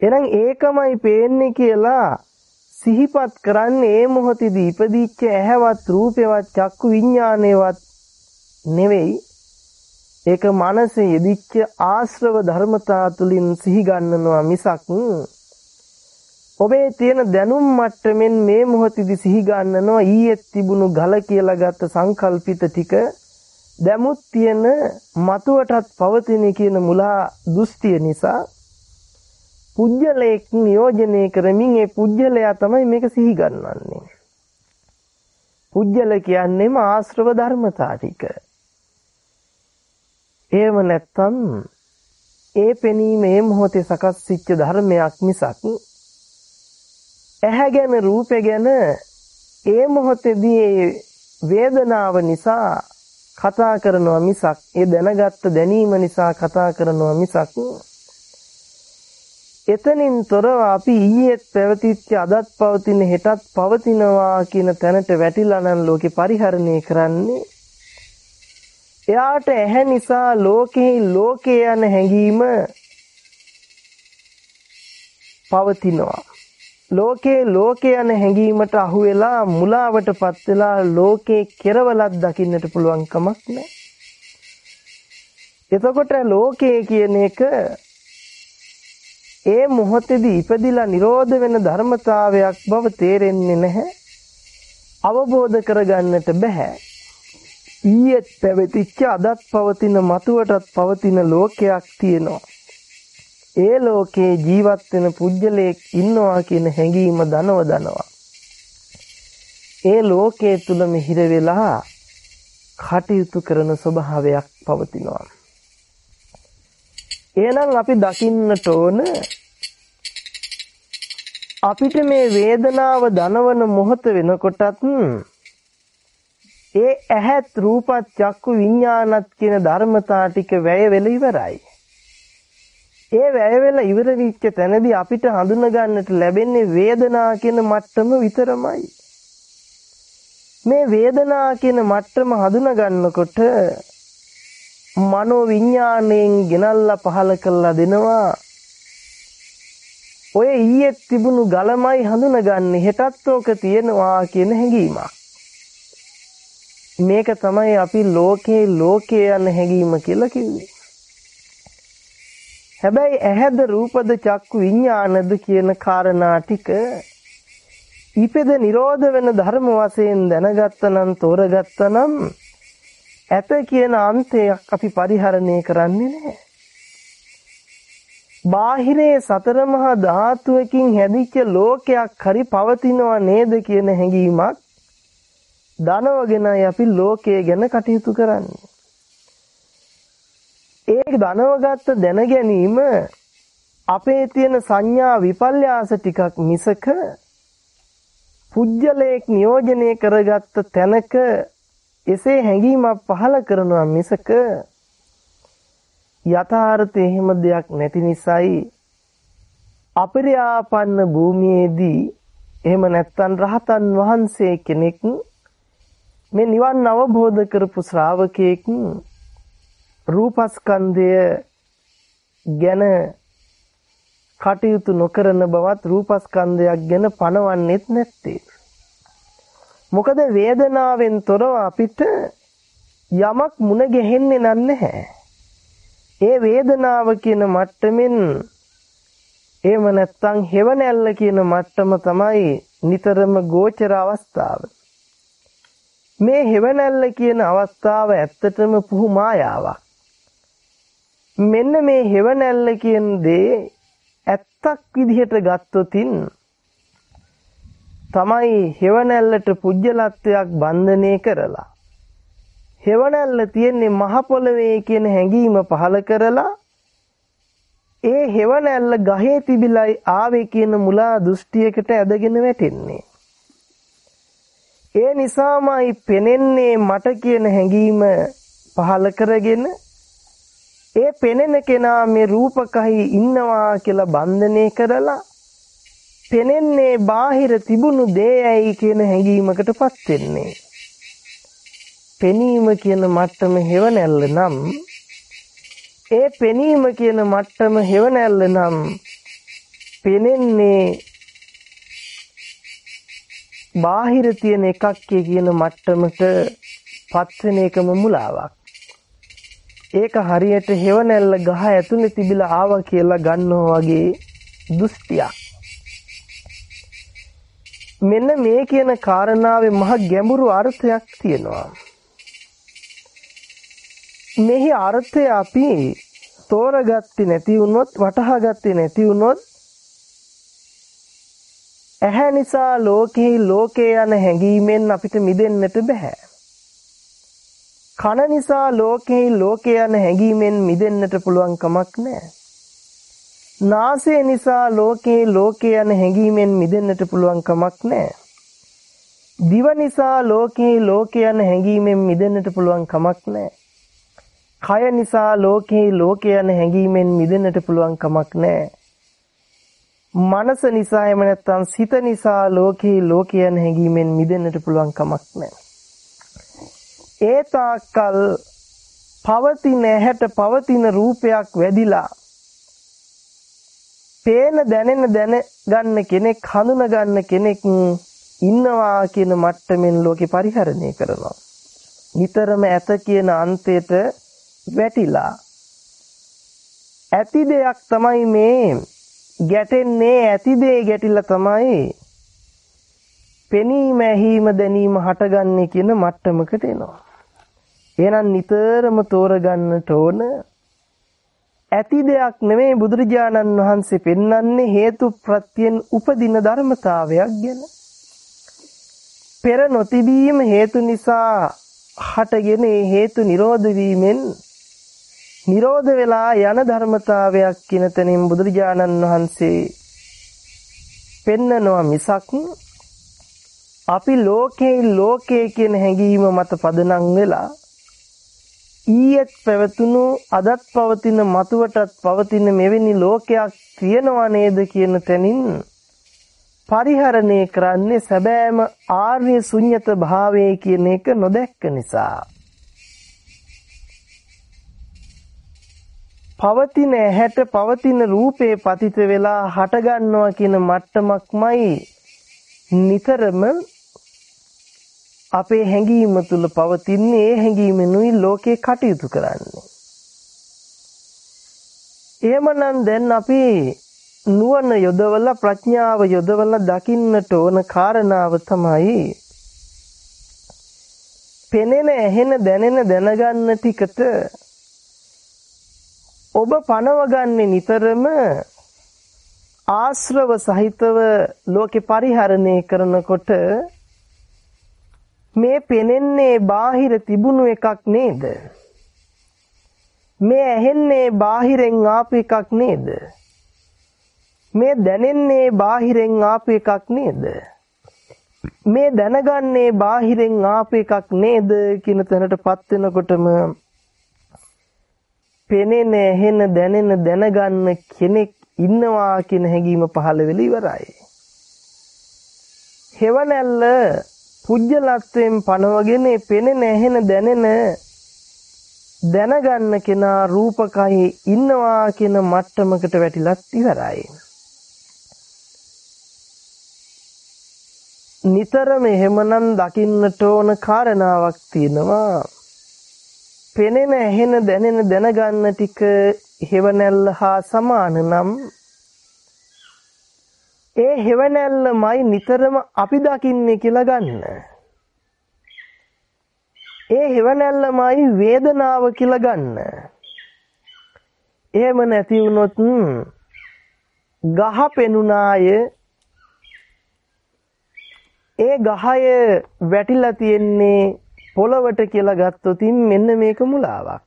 එහෙනම් ඒකමයි පේන්නේ කියලා සිහිපත් කරන්නේ මේ මොහොතේදී ඉපදිච්ච ඇහැවත් රූපේවත් චක්කු විඥානේවත් නෙවෙයි ඒක මනසේ යෙදිච්ච ආශ්‍රව ධර්මතා තුලින් සිහි ගන්නනවා මිසක් ඔබේ තියෙන දැනුම් මට්ටමින් මේ මොහොතේදී සිහි ගන්නනවා ඊයේ තිබුණු ගල කියලා ගත්ත සංකල්පිත ටික දැමුත් තියෙන මතුවටත් පවතින කියන මුලා දෘෂ්ටිය නිසා පුජ්‍යලයක් නියෝජනය කරමින් ඒ පුජ්‍යලයා තමයි මේක සිහි ගන්නන්නේ. පුජ්‍යල කියන්නේම ආශ්‍රව ධර්මතා ටික. එහෙම නැත්තම් ඒ පෙනීම මේ මොහොතේ සකස් වෙච්ච ධර්මයක් මිසක් ඇහැ ගැන රූපය ගැන ඒ මොහොතේදී වේදනාව නිසා කතා කරනවා මිසක් ඒ දැනගත්ත දැනීම නිසා කතා කරනවා මිසක් එතනින් තොරව අපි ඊයේත් පැවතිච්ච අදත් පවතින හෙටත් පවතිනවා කියන තැනට වැටිලා නම් ලෝකේ පරිහරණය කරන්නේ එයාට ඇහැ නිසා ලෝකෙහි ලෝකේ යන හැඟීම පවතිනවා. ලෝකේ ලෝකේ යන හැඟීමට අහු වෙලා මුලාවටපත් වෙලා ලෝකේ කෙරවලක් දකින්නට පුළුවන් කමක් නැහැ. එතකොට ලෝකේ කියන එක ඒ මොහොතේදී ඉපදිලා නිරෝධ වෙන ධර්මතාවයක් බව තේරෙන්නේ නැහැ. අවබෝධ කරගන්නට බෑ. ඊයේත් පැවතිච්ච අදත් පවතින මතුවටත් පවතින ලෝකයක් තියෙනවා. ඒ ලෝකේ ජීවත් වෙන පුජ්‍යලයක් ඉන්නවා කියන හැඟීම දනව දනවා. ඒ ලෝකයේ තුලම හිර වෙලා කටයුතු කරන ස්වභාවයක් පවතිනවා. එහෙනම් අපි දකින්නට ඕන අපිට මේ වේදනාව දනවන මොහොත වෙනකොටත් ඒ ඇහත් රූපත් චක්කු විඥානත් කියන ධර්මතා ටික වැය වෙලා ඉවරයි. ඒ වැය වෙලා ඉවර වෙච්ච තැනදී අපිට හඳුන ගන්නට ලැබෙන්නේ වේදනා කියන මට්ටම විතරමයි. මේ වේදනා කියන මට්ටම හඳුනා ගන්නකොට මනෝ විඥාණයෙන් ගෙනල්ලා පහල කළා දෙනවා ඔය ඊයේ තිබුණු ගලමයි හඳුනගන්නේ හෙටත් ඕක තියෙනවා කියන හැඟීමක්. මේක තමයි අපි ලෝකේ ලෝකේ යන හැඟීම කියලා කිව්වේ. හැබැයි ඇහැද රූපද චක්කු විඥානද කියන කාරණා ටික ඉපෙද නිරෝධ වෙන ධර්ම වශයෙන් දැනගත්තනම් තෝරගත්තනම් ඇත කියන අන්තයක් අපි පරිහරණය කරන්නේ නැහැ. බාහිරේ සතර මහා ධාතුවකින් හැදිච්ච ලෝකයක් හරි පවතිනවා නේද කියන හැඟීමක් ධනවගෙනයි අපි ලෝකය ගැන කටයුතු කරන්නේ. ඒ ධනවගත්ත දැන ගැනීම අපේ තියෙන සංඥා විපල්යාස ටිකක් මිසක පුජ්‍යලයක් නියෝජනය කරගත්ත තැනක එසේ හැඟීමක් පහළ කරනවා මිසක යථාර්ථයේ එහෙම දෙයක් නැති නිසායි අපරියාපන්න භූමියේදී එහෙම නැත්නම් රහතන් වහන්සේ කෙනෙක් මේ නිවන් අවබෝධ කරපු ශ්‍රාවකයෙක් රූපස්කන්ධය ගැන කටයුතු නොකරන බවත් රූපස්කන්ධයක් ගැන පණවන්නෙත් නැත්තේ. මොකද වේදනාවෙන් තොරව අපිට යමක් මුණ ගැහෙන්නේ නැහැ. ඒ වේදනාව කියන මට්ටමින් එහෙම නැත්නම් හෙවණැල්ල කියන මට්ටම තමයි නිතරම ගෝචර අවස්ථාව. මේ හෙවණැල්ල කියන අවස්ථාව ඇත්තටම පුහු මායාවක්. මෙන්න මේ හෙවණැල්ල කියන දේ ඇත්තක් විදිහට ගත්තොතින් තමයි හෙවණැල්ලට පුජ්‍යලත්වයක් බන්ධනය කරලා හෙවණැල්ල තියෙන්නේ මහ පොළවේ කියන හැඟීම පහල කරලා ඒ හෙවණැල්ල ගහේ තිබිලයි ආවේ කියන මුලා දෘෂ්ටියකට ඇදගෙන වැටෙන්නේ ඒ නිසාමයි පෙනෙන්නේ මට කියන හැඟීම පහල කරගෙන ඒ පෙනෙන කෙනා මේ රූපකහි ඉන්නවා කියලා බන්ධනය කරලා පෙනෙන්නේ බාහිර තිබුණු දේයයි කියන හැඟීමකටපත් වෙන්නේ. පෙනීම කියන මට්ටම හෙවණැල්ල නම් ඒ පෙනීම කියන මට්ටම හෙවණැල්ල නම් පෙනෙන්නේ බාහිර තියෙන එකක් කියන මට්ටමට පත්වෙන එකම මුලාවක්. ඒක හරියට හෙවණැල්ල ගහ ඇතුලේ තිබිලා ආවා කියලා ගන්නවා වගේ දෘෂ්ටියක්. මෙන්න මේ කියන කාරණාවේ මහ ගැඹුරු අර්ථයක් තියෙනවා. මෙහි අර්ථය අපි තෝරගත්තේ නැති වුණොත් වටහාගත්තේ නැති වුණොත් ඇහැ නිසා ලෝකෙහි ලෝකේ යන හැඟීමෙන් අපිට මිදෙන්නට බෑ. කන නිසා ලෝකෙහි ලෝකේ යන හැඟීමෙන් මිදෙන්නට පුළුවන් කමක් නැහැ. නාසය නිසා ලෝකේ ලෝකේ යන හැඟීමෙන් මිදෙන්නට පුළුවන් කමක් නැහැ. දිව නිසා ලෝකේ ලෝකේ යන හැඟීමෙන් මිදෙන්නට පුළුවන් කමක් නැහැ. කය නිසා ලෝකේ ලෝකේ යන හැඟීමෙන් මිදෙන්නට පුළුවන් කමක් නැහැ. මනස නිසා එම නැත්තම් සිත නිසා ලෝකේ ලෝකේ යන හැඟීමෙන් මිදෙන්නට පුළුවන් කමක් නැහැ. ඒ තාක්කල් පවතින ඇහැට පවතින රූපයක් වැඩිලා පේන දැනෙන දැන ගන්න කෙනෙක් හඳුන ගන්න කෙනෙක් ඉන්නවා කියන මට්ටමින් ලෝකේ පරිහරණය කරනවා. නිතරම ඇත කියන අන්තයට වැටිලා ඇති දෙයක් තමයි මේ ගැටෙන්නේ ඇති දේ ගැටිලා තමයි පෙනීම ඇහිීම දැනීම හටගන්නේ කියන මට්ටමකට එනවා. එහෙනම් නිතරම තෝරගන්නට ඕන ඇති දෙයක් නෙමෙයි බුදුරජාණන් වහන්සේ පෙන්වන්නේ හේතු ප්‍රත්‍යයෙන් උපදින ධර්මතාවයක් ගැන. පෙර නොතිබීම හේතු නිසා හටගෙන ඒ හේතු නිරෝධ වීමෙන් නිරෝධ වෙලා යන ධර්මතාවයක් කියන තැනින් බුදුරජාණන් වහන්සේ පෙන්නනවා මිසක් අපි ලෝකේ ලෝකේ කියන හැඟීම මත පදනම් වෙලා ඊයේත් පැවතුණු අදත් පවතින මතුවටත් පවතින මෙවැනි ලෝකයක් තියෙනවා නේද කියන තැනින් පරිහරණය කරන්නේ සැබෑම ආර්ය ශුන්්‍යත භාවයේ කියන එක නොදැක්ක නිසා. පවතින ඇහැට පවතින රූපේ පතිත වෙලා හටගන්නවා කියන මට්ටමක්මයි නිතරම අපේ හැඟීම තුල පවතින්නේ ඒ හැඟීමෙනුයි ලෝකේ කටයුතු කරන්නේ. එහෙමනම් දැන් අපි නුවණ යොදවලා ප්‍රඥාව යොදවලා දකින්නට ඕන කාරණාව තමයි පෙනෙන ඇහෙන දැනෙන දැනගන්න ටිකට ඔබ පනවගන්නේ නිතරම ආශ්‍රව සහිතව ලෝකේ පරිහරණය කරනකොට මේ පෙනෙන්නේ බාහිර තිබුණු එකක් නේද? මේ ඇහෙන්නේ බාහිරෙන් ආපු එකක් නේද? මේ දැනෙන්නේ බාහිරෙන් ආපු එකක් නේද? මේ දැනගන්නේ බාහිරෙන් ආපු එකක් නේද කියන තැනටපත් වෙනකොටම පෙනෙන ඇහෙන දැනෙන දැනගන්න කෙනෙක් ඉන්නවා කියන හැඟීම පහළ වෙලා ඉවරයි. හෙවණැල්ල පුජ්‍යලත්වයෙන් පනවගෙන පෙනෙන ඇහෙන දැනෙන දැනගන්න කෙනා රූපකයේ ඉන්නවා කියන මට්ටමකට වැටිලත් ඉවරයි. නිතරම එහෙමනම් දකින්නට ඕන කාරණාවක් තියෙනවා. පෙනෙන ඇහෙන දැනෙන දැනගන්න ටික හෙවණැල්ල හා සමාන නම් ඒ හෙවණැල්ලමයි නිතරම අපි දකින්නේ කියලා ගන්න. ඒ හෙවණැල්ලමයි වේදනාව කියලා ගන්න. එහෙම නැති වුනොත් ගහ පෙනුනාය ඒ ගහය වැටිලා තියෙන්නේ පොළවට කියලා ගත්තොත් මෙන්න මේක මුලාවක්.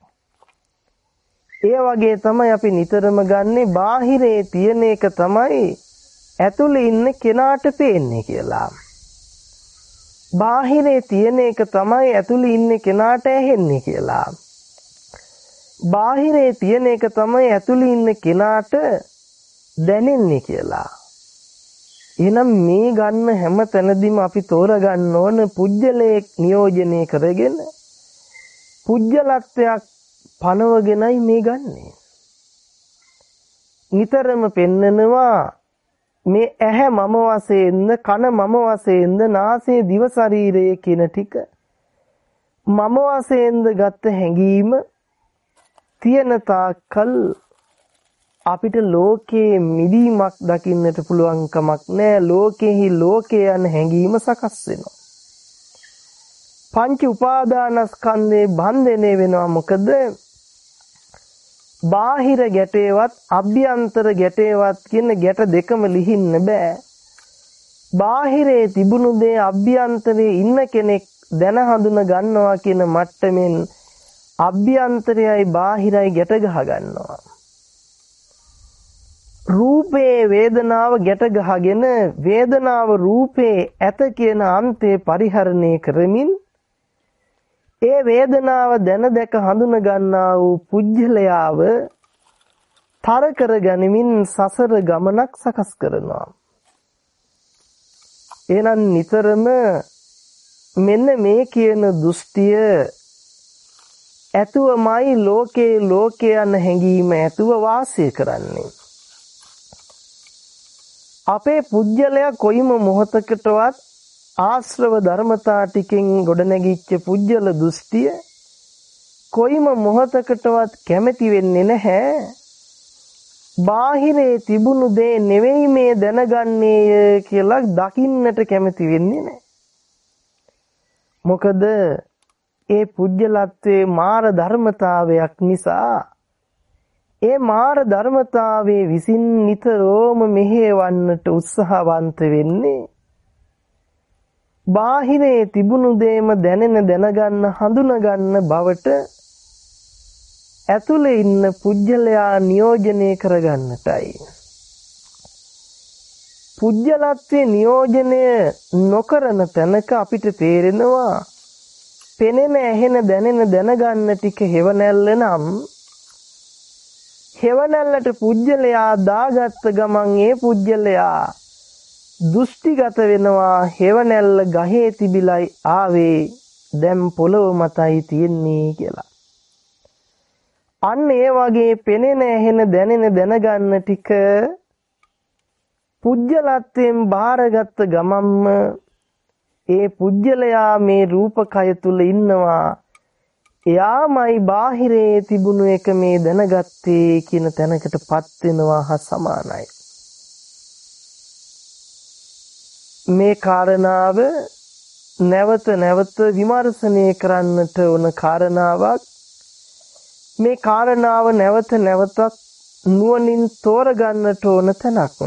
ඒ වගේ තමයි අපි නිතරම ගන්නෙ බාහිරේ තියෙන එක තමයි ඇතුලේ ඉන්න කෙනාට පේන්නේ කියලා. බාහිරේ තියෙන එක තමයි ඇතුලේ ඉන්න කෙනාට ඇහෙන්නේ කියලා. බාහිරේ තියෙන එක තමයි ඇතුලේ ඉන්න කෙනාට දැනෙන්නේ කියලා. එහෙනම් මේ ගන්න හැම තැනදීම අපි තෝරගන්න ඕන පුජ්‍යලයේ නියෝජනය කරගෙන පුජ්‍යලත්වයක් පනවගෙනයි මේ ගන්නෙ. නිතරම පෙන්නනවා මේ ඇහැ මම වශයෙන්ද කන මම වශයෙන්ද නාසය දිව ශරීරය කියන ටික මම වශයෙන්ද ගත්ත හැඟීම තියෙන තාක්කල් අපිට ලෝකයේ මිදීමක් දකින්නට පුළුවන් කමක් නැහැ ලෝකෙහි ලෝකේ යන හැඟීම සකස් වෙනවා පංච උපාදානස්කන්ධේ බන්ධනේ වෙනවා මොකද බාහිර ගැටේවත් අභ්‍යන්තර ගැටේවත් කියන ගැට දෙකම ලිහින්න බෑ. බාහිරේ තිබුණු දේ අභ්‍යන්තරේ ඉන්න කෙනෙක් දැන හඳුන ගන්නවා කියන මට්ටමින් අභ්‍යන්තරයයි බාහිරයි ගැට ගහ ගන්නවා. රූපේ වේදනාව ගැට ගහගෙන වේදනාව රූපේ ඇත කියන අන්තේ පරිහරණය කරමින් ඒ වේදනාව දැන දැක හඳුන ගන්නා වූ පුජ්‍යලයාව තර කර ගනිමින් සසර ගමනක් සකස් කරනවා. එහෙනම් නිතරම මෙන්න මේ කියන දෘෂ්ටිය ඇතුවමයි ලෝකේ ලෝකේ යන හැඟීම ඇතුව වාසය කරන්නේ. අපේ පුජ්‍යලයා කොයිම මොහතකටවත් ආශ්‍රව ධර්මතා ටිකෙන් ගොඩනැගිච්ච පුජ්‍යල දෘෂ්ටිය කොයිම මොහතකටවත් කැමති වෙන්නේ නැහැ. බාහිරේ තිබුණු දේ නෙවෙයි මේ දැනගන්නේය කියලා දකින්නට කැමති වෙන්නේ නැහැ. මොකද ඒ පුජ්‍යලත්වයේ මාර ධර්මතාවයක් නිසා ඒ මාර ධර්මතාවයේ විසින් නිතරම මෙහෙවන්නට උත්සාහවන්ත වෙන්නේ බාහිරේ තිබුණු දේම දැනෙන දැනගන්න හඳුනගන්න බවට ඇතුලේ ඉන්න පුජ්‍යලයා නියෝජනය කරගන්නටයි. පුජ්‍යලත්වයේ නියෝජනය නොකරන තැනක අපිට තේරෙනවා පෙනෙන ඇහෙන දැනෙන දැනගන්න ටික හෙවණැල්ල නම් හෙවණැල්ලට පුජ්‍යලයා දාගත්ත ගමන් ඒ පුජ්‍යලයා දෘෂ්ටිගත වෙනවා හෙවණැල්ල ගහේ තිබිලයි ආවේ දැන් පොළොව මතයි තියෙන්නේ කියලා. අන්න ඒ වගේ පෙනෙන ඇහෙන දැනෙන දැනගන්න ටික පුජ්‍යලත්වයෙන් බාරගත්ත ගමම්ම ඒ පුජ්‍යලයා මේ රූපකය තුල ඉන්නවා එයාමයි බාහිරේ තිබුණු එක මේ දැනගත්තේ කියන තැනකටපත් වෙනවා හා සමානයි. මේ කාරණාව නැවත නැවත විමර්ශනය කරන්නට ඕන කාරණාවක් මේ කාරණාව නැවත නැවතත් නුවණින් තෝරගන්නට ඕන තැනක්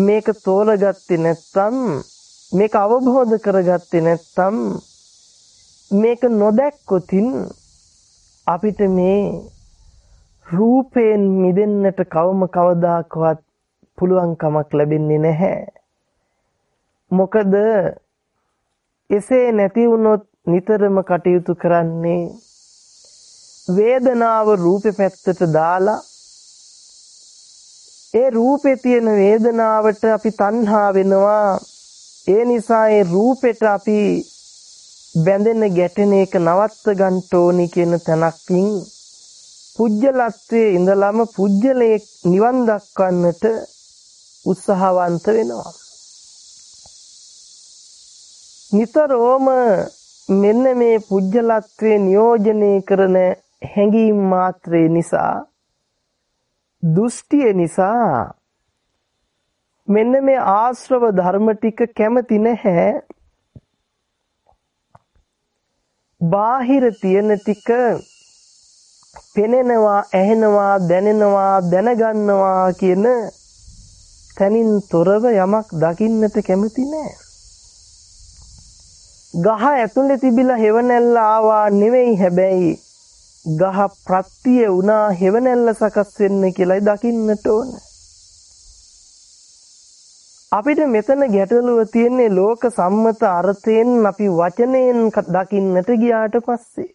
මේක තෝරගත්තේ නැත්නම් මේක අවබෝධ කරගත්තේ නැත්නම් මේක නොදැක්කොතින් අපිට මේ රූපයෙන් මිදෙන්නට කවම කවදාකවත් පුළුවන් කමක් ලැබෙන්නේ නැහැ. මොකද එසේ නැති වුණොත් නිතරම කටයුතු කරන්නේ වේදනාව රූපේ පැත්තට දාලා ඒ රූපේ තියෙන වේදනාවට අපි තණ්හා වෙනවා ඒ නිසා ඒ රූපෙට අපි බැඳෙන ගැටෙන එක නවත්ත ගන්න ඕනි කියන තැනකින් පුජ්‍යලත්වයේ ඉඳලම පුජ්‍යලයේ නිවන් දක්වන්නට උත්සාහවන්ත වෙනවා. නිතරම මෙන්න මේ පුජ්‍යලත්වයේ නියෝජනය කරන හැඟීම් මාත්‍රේ නිසා දෘෂ්ටිය නිසා මෙන්න මේ ආශ්‍රව ධර්ම ටික කැමති නැහැ බාහිර තියෙන ටික පෙනෙනවා ඇහෙනවා දැනෙනවා දැනගන්නවා කියන තනින් තොරව යමක් දකින්නට කැමති නෑ. ගහ ඇතුලේ තිබිලා හෙවණැල්ල ආවා නෙවෙයි හැබැයි ගහ ප්‍රත්‍ය වුණා හෙවණැල්ල සකස් වෙන්න කියලායි දකින්නට ඕන. අපිට මෙතන ගැටලුව තියෙන්නේ ලෝක සම්මත අර්ථයෙන් අපි වචනයෙන් දකින්නට ගියාට පස්සේ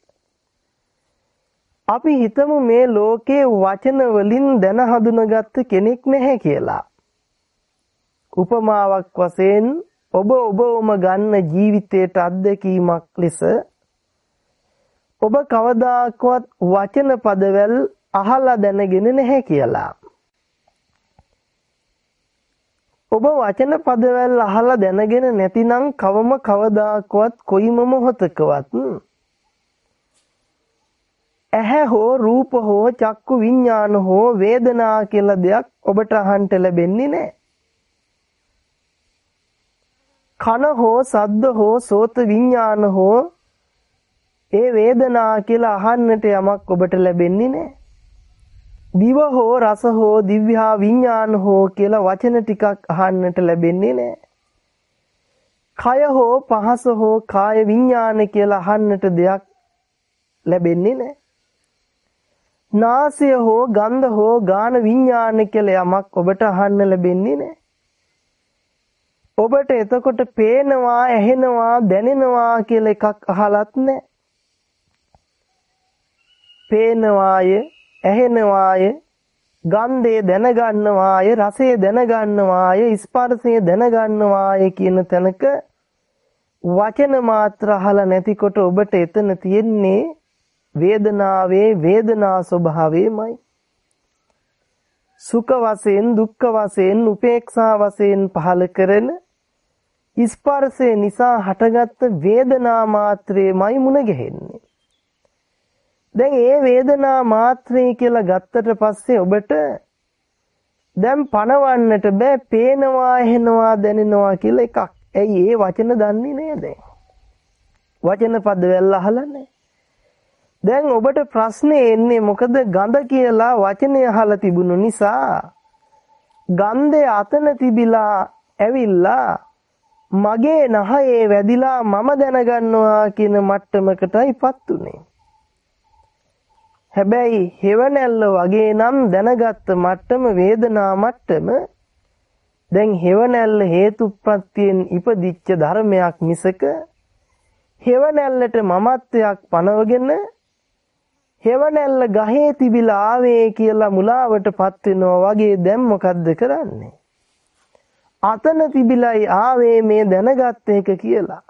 අපි හිතමු මේ ලෝකේ වචන වලින් දැන හඳුනගත්ත කෙනෙක් නැහැ කියලා. උපමාවක් වශයෙන් ඔබ ඔබවම ගන්න ජීවිතයට අත්දැකීමක් ලෙස ඔබ කවදාකවත් වචන පදවල අහලා දැනගෙන නැහැ කියලා. ඔබ වචන පදවල අහලා දැනගෙන නැතිනම් කවම කවදාකවත් කොයිම මොහොතකවත් ඇහැ හෝ රූප හෝ චක්කු විඥාන හෝ වේදනා කියලා දෙයක් ඔබට අහන්න ලැබෙන්නේ නැහැ. කන හෝ සද්ද හෝ සෝත විඥාන හෝ ඒ වේදනා කියලා අහන්නට යමක් ඔබට ලැබෙන්නේ නැහැ. දිව හෝ රස හෝ දිව්‍යා විඥාන හෝ කියලා වචන ටිකක් අහන්නට ලැබෙන්නේ නැහැ. කය හෝ පහස හෝ කාය විඥාන කියලා අහන්නට දෙයක් ලැබෙන්නේ නැහැ. නාසය හෝ ගන්ධ හෝ ගාන විඥාන කියලා යමක් ඔබට අහන්න ලැබෙන්නේ නැහැ. ඔබට එතකොට පේනවා, ඇහෙනවා, දැනෙනවා කියලා එකක් අහලත් නැහැ. පේනවාය, ඇහෙනවාය, ගන්ධය දැනගන්නවාය, රසය දැනගන්නවාය, ස්පර්ශය දැනගන්නවාය කියන තැනක වචන මාත්‍ර අහලා නැතිකොට ඔබට එතන තියෙන්නේ වේදනාවේ වේදනා ස්වභාවයමයි. සුඛ වශයෙන් දුක්ඛ වශයෙන් උපේක්ෂා වශයෙන් පහල කරන ස්පර්ශය නිසා හටගත්ත වේදනා මාත්‍රයමයි මුණ ගැහෙන්නේ. දැන් ඒ වේදනා මාත්‍රේ කියලා ගත්තට පස්සේ ඔබට දැන් පණවන්නට බෑ පේනවා ඇහෙනවා දැනෙනවා කියලා එකක්. ඇයි ඒ වචන දන්නේ නෑ දැන්. වචන පදවල අහලා නෑ. දැන් ඔබට ප්‍රශ්නේ එන්නේ මොකද ගඳ කියලා වචනේ අහලා තිබුණු නිසා ගන්ධය අතන තිබිලා ඇවිල්ලා මගේ නහයේ වැදිලා මම දැනගන්නවා කියන මට්ටමකටයිපත් උනේ. හැබැයි හෙවණැල්ල වගේ නම් දැනගත්ත මට්ටම වේදනා මට්ටම දැන් හෙවණැල්ල හේතුප්‍රත්‍යයෙන් ඉපදිච්ච ධර්මයක් මිසක හෙවණැල්ලට මමත්වයක් පනවගෙන හෙවණැල්ල ගහේ තිබිලා ආවේ කියලා මුලාවටපත් වෙනවා වගේ දැන් මොකද්ද කරන්නේ? අතන තිබිලයි ආවේ මේ දැනගත් එක කියලා.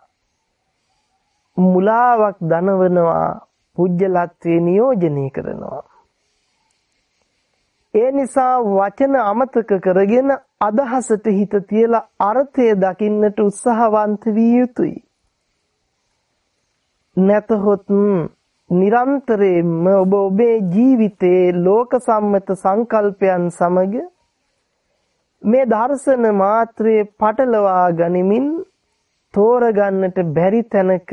මුලාවක් දනවනවා පුජ්‍යලත්වේ නියෝජනය කරනවා. ඒ නිසා වචන අමතක කරගෙන අදහසට හිත තියලා අර්ථය දකින්නට උත්සාහවන්ත විය යුතුයි. නැතහොත් නිරන්තරයෙන්ම ඔබ ඔබේ ජීවිතයේ ලෝක සම්මත සංකල්පයන් සමග මේ දර්ශන මාත්‍රයේ පටලවා ගනිමින් තෝරගන්නට බැරි තැනක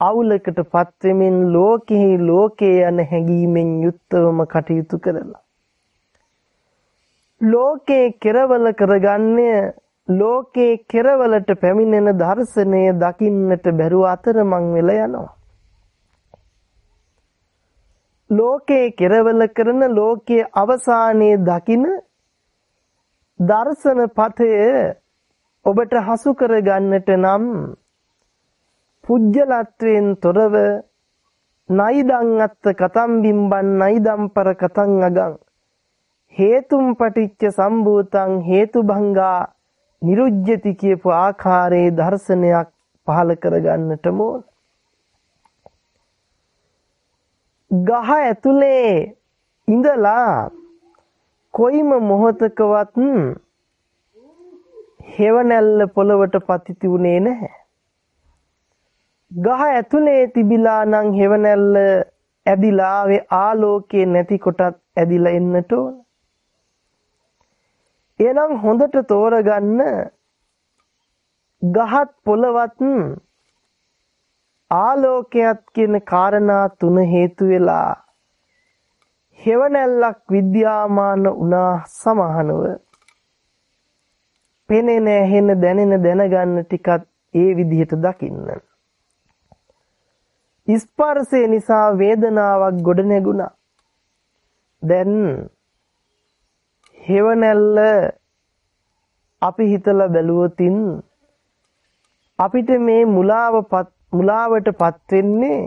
අවුලකටපත් වෙමින් ලෝකෙහි ලෝකේ යන හැඟීමෙන් යුක්තවම කටයුතු කරලා. ලෝකේ කෙරවල කරගන්නේ ලෝකේ කෙරවලට පැමිණෙන දර්ශනය දකින්නට බැරුව අතරමං වෙලා යනවා. ලෝකේ කෙරවල කරන ලෝකයේ අවසානයේ දකින දර්ශන පතය ඔබට හසු කර ගන්නට නම් පුජ්‍යලත්වයෙන් තොරව නයිදං අත්ත කතම් බිම්බන් නයිදම් පර කතං අගං හේතුම් පටිච්ච සම්භූතං හේතුභංගා නිරුජ්‍යති කියපු ආකාරයේ දර්ශනයක් පහල කර ගන්නට ඕන ගහ ඇතුලේ ඉඳලා කොයිම මොහොතකවත් හෙවණැල්ල පොළවට පතිති උනේ නැහැ. ගහ ඇතුලේ තිබිලා නම් හෙවණැල්ල ඇදිලා වේ ආලෝකයේ නැති කොටත් ඇදිලා එන්නට ඕන. එනම් හොඳට තෝරගන්න ගහත් පොළවත් ආලෝකයක් කියන කාරණා තුන හේතු වෙලා හෙවණැල්ලක් විද්‍යාමාන වුණා සමහනව පෙනෙන ඇහෙන දැනෙන දැනගන්න ටිකත් ඒ විදිහට දකින්න ස්පර්ශය නිසා වේදනාවක් ගොඩ නැගුණා දැන් හෙවණැල්ල අපි හිතලා බැලුවොතින් අපිට මේ මුලාවපත් මුලාවටපත් වෙන්නේ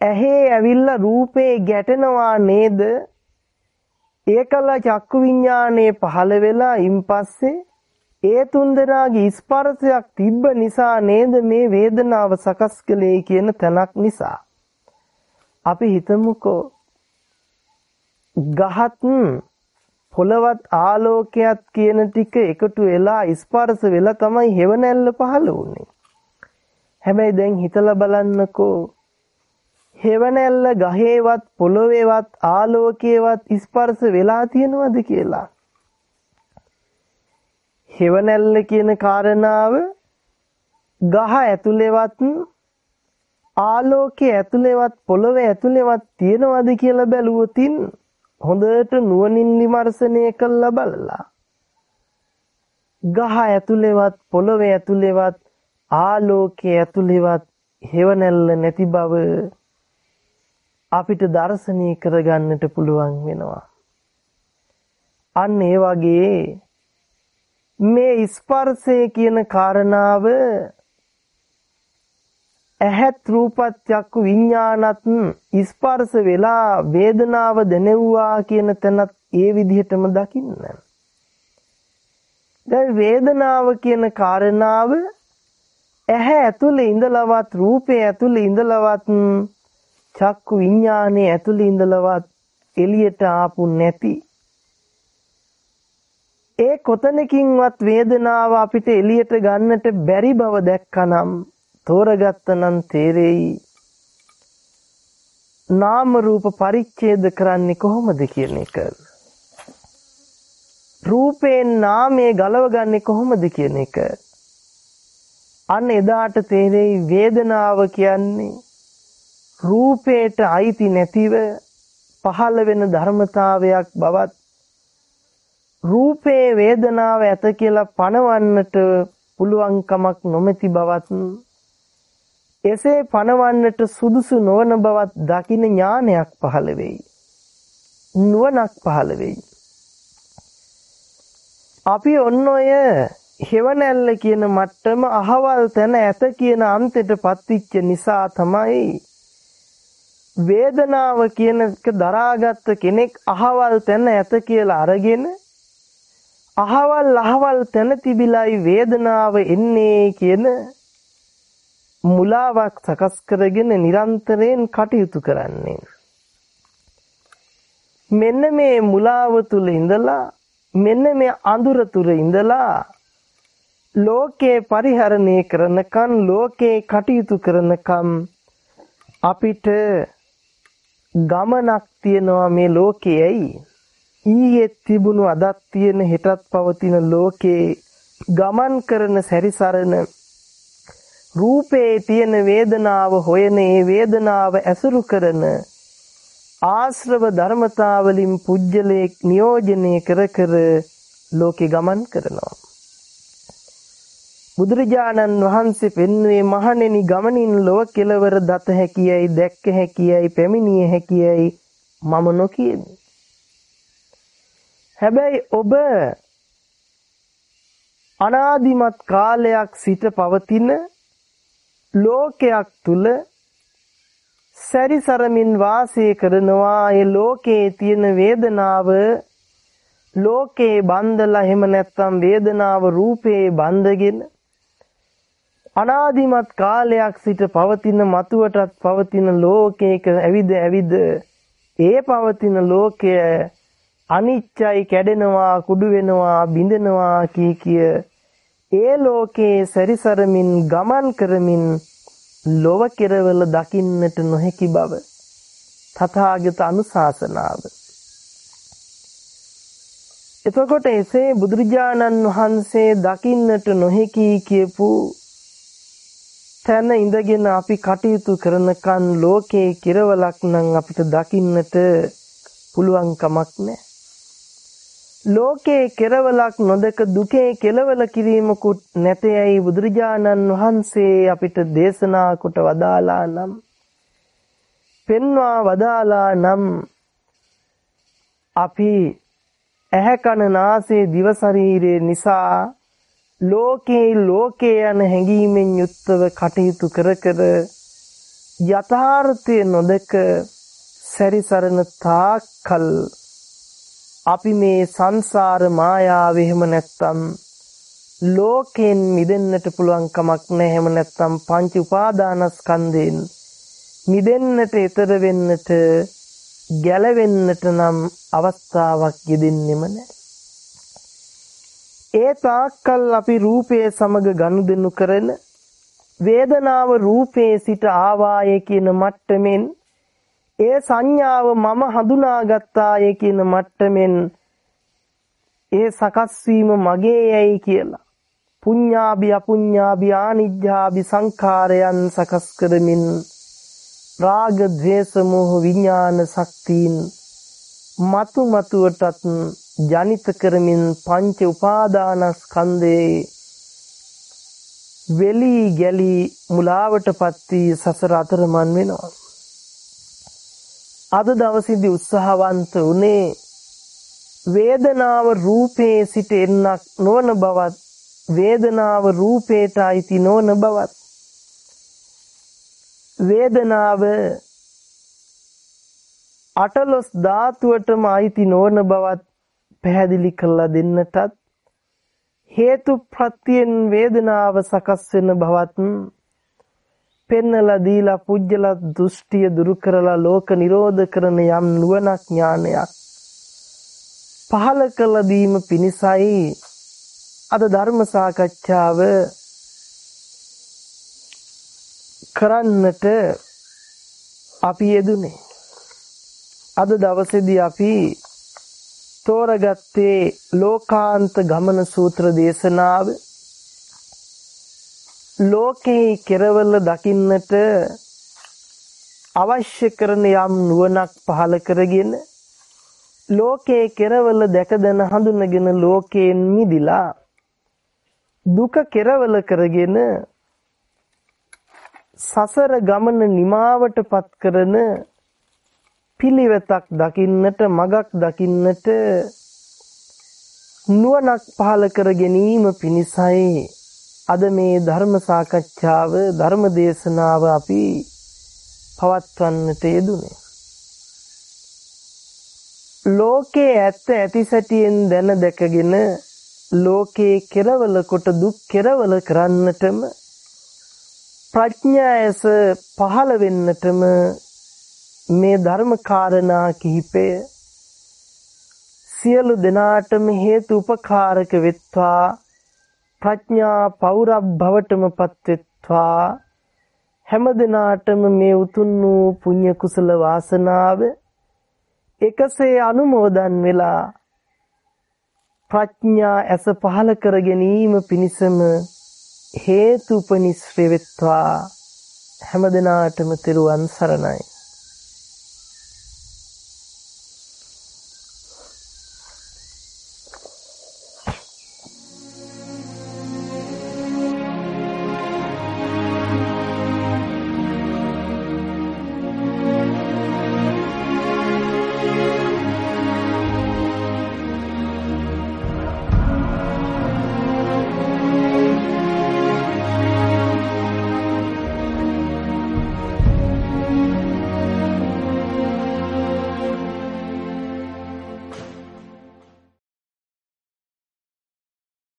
ඇහි ඇවිල්ලා රූපේ ගැටෙනවා නේද? ඒකල චක්කු විඥානේ පහළ වෙලා ඉන්පස්සේ ඒ තුන්දෙනාගේ ස්පර්ශයක් තිබ්බ නිසා නේද මේ වේදනාව සකස් කළේ කියන තැනක් නිසා අපි හිතමුකෝ ගහත් පොළවත් ආලෝකයක් කියන ටික එකතු වෙලා ස්පර්ශ වෙලා තමයි හෙවණැල්ල පහළ වුනේ. හැබැයි දැන් හිතලා බලන්නකෝ හෙවණැල්ල ගහේවත් පොළොවේවත් ආලෝකයේවත් ස්පර්ශ වෙලා තියෙනවද කියලා. හෙවණැල්ල කියන කාරණාව ගහ ඇතුලේවත් ආලෝකයේ ඇතුලේවත් පොළොවේ ඇතුලේවත් තියෙනවද කියලා බැලුවොතින් හොඳට නුවණින් විමර්ශනය කළා බලලා ගහ ඇතුලේවත් පොළවේ ඇතුලේවත් ආලෝකයේ ඇතුලේවත් හේවණැල්ල නැති බව අපිට දර්ශනීය කරගන්නට පුළුවන් වෙනවා. අන්න ඒ වගේ මේ ස්පර්ශය කියන කාරණාව ඇහත් රූපත් චක්කු විඥානත් ස්පර්ශ වෙලා වේදනාව දැනෙව්වා කියන තැනත් ඒ විදිහටම දකින්න. දැන් වේදනාව කියන කාරණාව ඇහැ ඇතුලේ ඉඳලවත් රූපේ ඇතුලේ ඉඳලවත් චක්කු විඥානේ ඇතුලේ ඉඳලවත් එළියට ආපු නැති ඒ කොතනකින්වත් වේදනාව අපිට එළියට ගන්නට බැරි බව දැක්කනම් තෝරගත්තනම් තේරෙයි නාම රූප පරිච්ඡේද කරන්නේ කොහොමද කියන එක. රූපයෙන් නාමයේ ගලවගන්නේ කොහොමද කියන එක. අන්න එදාට තේරෙයි වේදනාව කියන්නේ රූපයට අයිති නැතිව පහළ වෙන ධර්මතාවයක් බවත් රූපේ වේදනාව ඇත කියලා පණවන්නට පුළුවන් කමක් නොමැති බවත් එසේ පණවන්නට සුදුසු නොවන බවත් දකින ඥානයක් පහළ වෙයි. නුවණක් පහළ වෙයි. අපි ඔන්න ඔය හෙවණැල්ල කියන මට්ටම අහවල් තැන ඇත කියන අන්තයටපත් වෙච්ච නිසා තමයි වේදනාව කියන එක දරාගත්ත කෙනෙක් අහවල් තැන ඇත කියලා අරගෙන අහවල් අහවල් තැන තිබිලයි වේදනාව එන්නේ කියන මුලාවක් සකස් කරගෙන නිරන්තරයෙන් කටයුතු කරන්නේ. මෙන්න මේ මුලාව තුල ඉඳලා මෙන්න මේ අඳුර තුල ඉඳලා ලෝකේ පරිහරණය කරනකන් ලෝකේ කටයුතු කරනකම් අපිට ගමනක් තියනවා මේ ලෝකයේයි ඊයේ තිබුණු අදත් තියෙන හෙටත් පවතින ලෝකේ ගමන් කරන සැරිසරන රූපේ තියෙන වේදනාව හොයන ඒ වේදනාව ඇසුරු කරන ආශ්‍රව ධර්මතාවලින් පුජ්‍යලේ නියෝජනය කර කර ලෝකේ ගමන් කරනවා බුදුරජාණන් වහන්සේ පෙන්වේ මහණෙනි ගමනින් ලොව කෙලවර දත හැකියයි දැක්ක හැකියයි පැමිණිය හැකියයි මම නොකියමි. හැබැයි ඔබ අනාදිමත් කාලයක් සිට පවතින ලෝකයක් තුල සැරිසරමින් වාසය කරනවා. ඒ ලෝකයේ තියෙන වේදනාව ලෝකේ බන්ධලා එහෙම නැත්නම් වේදනාව රූපේ බන්ධගෙන අනාදිමත් කාලයක් සිට පවතින මතුවටත් පවතින ලෝකයක ඇවිද ඇවිද ඒ පවතින ලෝකය අනිච්චයි කැඩෙනවා කුඩු වෙනවා බිඳෙනවා කී කිය ඒ ලෝකේ සැරිසරමින් ගමන් කරමින් ලොව කෙරවල දකින්නට නොහැකි බව. තථාගත අනුශාසනාව. එතකොට එසේ බුදුරජාණන් වහන්සේ දකින්නට නොහැකි කියපු තැන ඉඳගෙන අපි කටයුතු කරනකන් ලෝකේ කිරවලක් නම් අපිට දකින්නට පුළුවන් කමක් නැහැ. ලෝකේ කෙරවලක් නොදක දුකේ කෙලවල කිරීමකුත් නැතේයි බුදුරජාණන් වහන්සේ අපිට දේශනා කොට වදාලා නම්? පෙන්වා වදාලා නම් අපි ඇහැ කන නාසය දිව ශරීරය නිසා ලෝකේ ලෝකේ යන හැඟීමෙන් යුක්තව කටයුතු කර කර යථාර්ථය නොදක සැරිසරන තාක්කල් අපි මේ සංසාර මායාවෙ එහෙම නැත්තම් ලෝකයෙන් මිදෙන්නට පුළුවන් කමක් නැහැ. එහෙම නැත්තම් පංච උපාදානස්කන්ධයෙන් මිදෙන්නට ඊතර වෙන්නට ගැලවෙන්නට නම් අවස්ථාවක් යෙදෙන්නෙම නැහැ. ඒ තාක්කල් අපි රූපයේ සමග ගනුදෙනු කරන වේදනාව රූපයේ සිට ආවාය කියන මට්ටමින් ඒ සංඥාව මම හඳුනාගත්තාය කියන මට්ටමින් ඒ සකස් වීම මගේ යයි කියලා පුඤ්ඤාභි අපුඤ්ඤාභි ආනිජ්ජාභි සංඛාරයන් සකස් කරමින් රාග ద్వේෂ මොහ විඥාන ශක්තියින් මතු මතුවටත් ජනිත කරමින් පංච උපාදානස්කන්ධේ වෙලි ගැලි මුලාවටපත් වී සසර අතරමන් වෙනවා. අද දවසේදී උත්සාහවන්ත උනේ වේදනාව රූපේ සිට එන්නක් නොවන බවත් වේදනාව රූපේට අයිති නොවන බවත්. වේදනාව අටලොස් ධාතුවටම අයිති නොවන බවත් පැහැදිලි කරලා දෙන්නටත් හේතු ප්‍රත්‍යයෙන් වේදනාව සකස් වෙන බවත් පෙන්නලා දීලා පුජ්‍යල දෘෂ්ටිය දුරු කරලා ලෝක නිරෝධ කරන යම් නුවණක් ඥානයක් පහල කළ දීම පිණිසයි. අද ධර්ම සාකච්ඡාව කරන්නට අපි යෙදුනේ. අද දවසේදී අපි තෝරගත්තේ ලෝකාන්ත ගමන සූත්‍ර දේශනාව ලෝකේ කෙරවල දකින්නට අවශ්‍ය කරන යම් නුවණක් පහල කරගෙන ලෝකේ කෙරවල දැක දැන හඳුනගෙන ලෝකයෙන් මිදිලා දුක කෙරවල කරගෙන සසර ගමන නිමාවටපත් කරන පිළිවෙතක් දකින්නට මගක් දකින්නට නුවණක් පහල කර ගැනීම පිණිසයි. අද මේ ධර්ම සාකච්ඡාව ධර්ම දේශනාව අපි පවත්වන්නට යෙදුනේ. ලෝකේ ඇත්ත ඇති සැටියෙන් දැන දැකගෙන ලෝකේ කෙරවල කොට දුක් කෙරවල කරන්නටම ප්‍රඥායස පහළ වෙන්නටම මේ ධර්ම කාරණා කිහිපය සියලු දෙනාටම හේතු උපකාරක වෙත්වා ප්‍රඥා පෞරබ්භවටම පත්වෙත්වා. හැම දිනාටම මේ උතුම් වූ පුණ්‍ය කුසල වාසනාව එකසේ අනුමෝදන් වෙලා ප්‍රඥා ඇස පහල කර ගැනීම පිණිසම හේතුපනිශ්‍රේ වෙත්වා. හැම දිනාටම තෙරුවන් සරණයි.